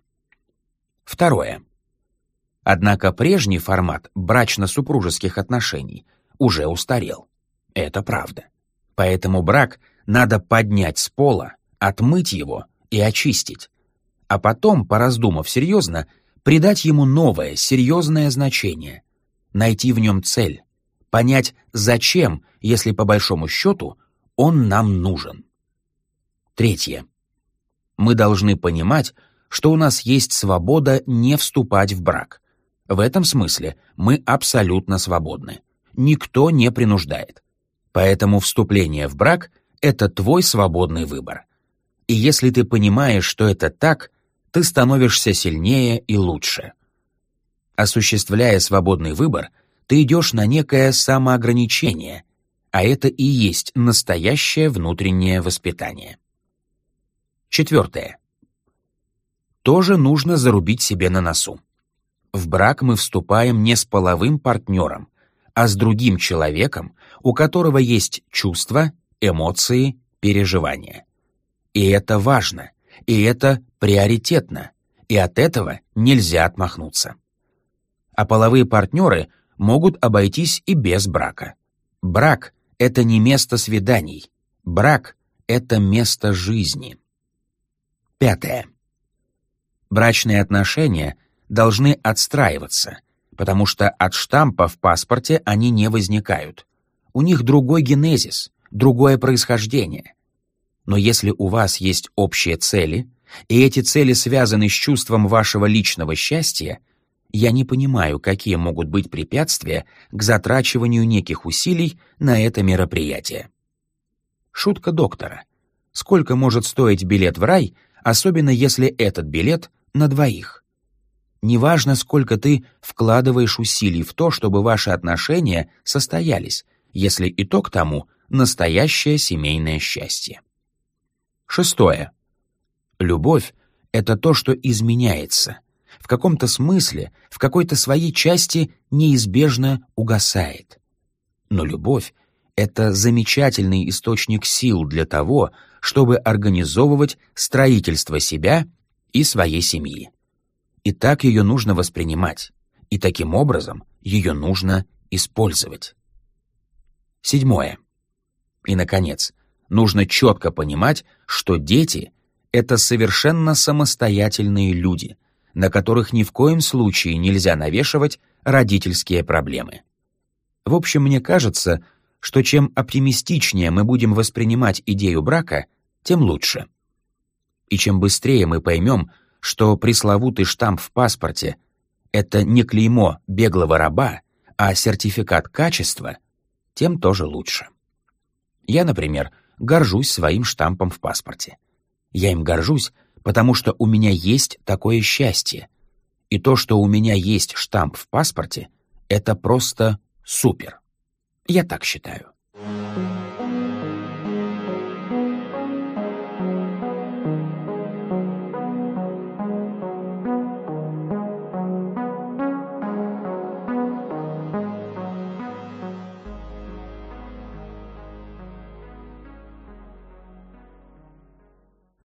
Второе. Однако прежний формат брачно-супружеских отношений уже устарел. Это правда. Поэтому брак надо поднять с пола, отмыть его и очистить, а потом, пораздумав серьезно, придать ему новое, серьезное значение, найти в нем цель, понять, зачем, если по большому счету он нам нужен. Третье. Мы должны понимать, что у нас есть свобода не вступать в брак. В этом смысле мы абсолютно свободны. Никто не принуждает. Поэтому вступление в брак — это твой свободный выбор. И если ты понимаешь, что это так, ты становишься сильнее и лучше. Осуществляя свободный выбор, ты идешь на некое самоограничение, а это и есть настоящее внутреннее воспитание. Четвертое тоже нужно зарубить себе на носу. В брак мы вступаем не с половым партнером, а с другим человеком, у которого есть чувства, эмоции, переживания. И это важно, и это приоритетно, и от этого нельзя отмахнуться. А половые партнеры могут обойтись и без брака. Брак — это не место свиданий, брак — это место жизни. Пятое. Брачные отношения должны отстраиваться, потому что от штампа в паспорте они не возникают. У них другой генезис, другое происхождение. Но если у вас есть общие цели, и эти цели связаны с чувством вашего личного счастья, я не понимаю, какие могут быть препятствия к затрачиванию неких усилий на это мероприятие. Шутка доктора. Сколько может стоить билет в рай, особенно если этот билет на двоих. Неважно, сколько ты вкладываешь усилий в то, чтобы ваши отношения состоялись, если итог тому — настоящее семейное счастье. Шестое. Любовь — это то, что изменяется, каком-то смысле, в какой-то своей части неизбежно угасает. Но любовь — это замечательный источник сил для того, чтобы организовывать строительство себя и своей семьи. И так ее нужно воспринимать, и таким образом ее нужно использовать. Седьмое. И, наконец, нужно четко понимать, что дети — это совершенно самостоятельные люди, на которых ни в коем случае нельзя навешивать родительские проблемы. В общем, мне кажется, что чем оптимистичнее мы будем воспринимать идею брака, тем лучше. И чем быстрее мы поймем, что пресловутый штамп в паспорте — это не клеймо беглого раба, а сертификат качества, тем тоже лучше. Я, например, горжусь своим штампом в паспорте. Я им горжусь, потому что у меня есть такое счастье. И то, что у меня есть штамп в паспорте, это просто супер. Я так считаю.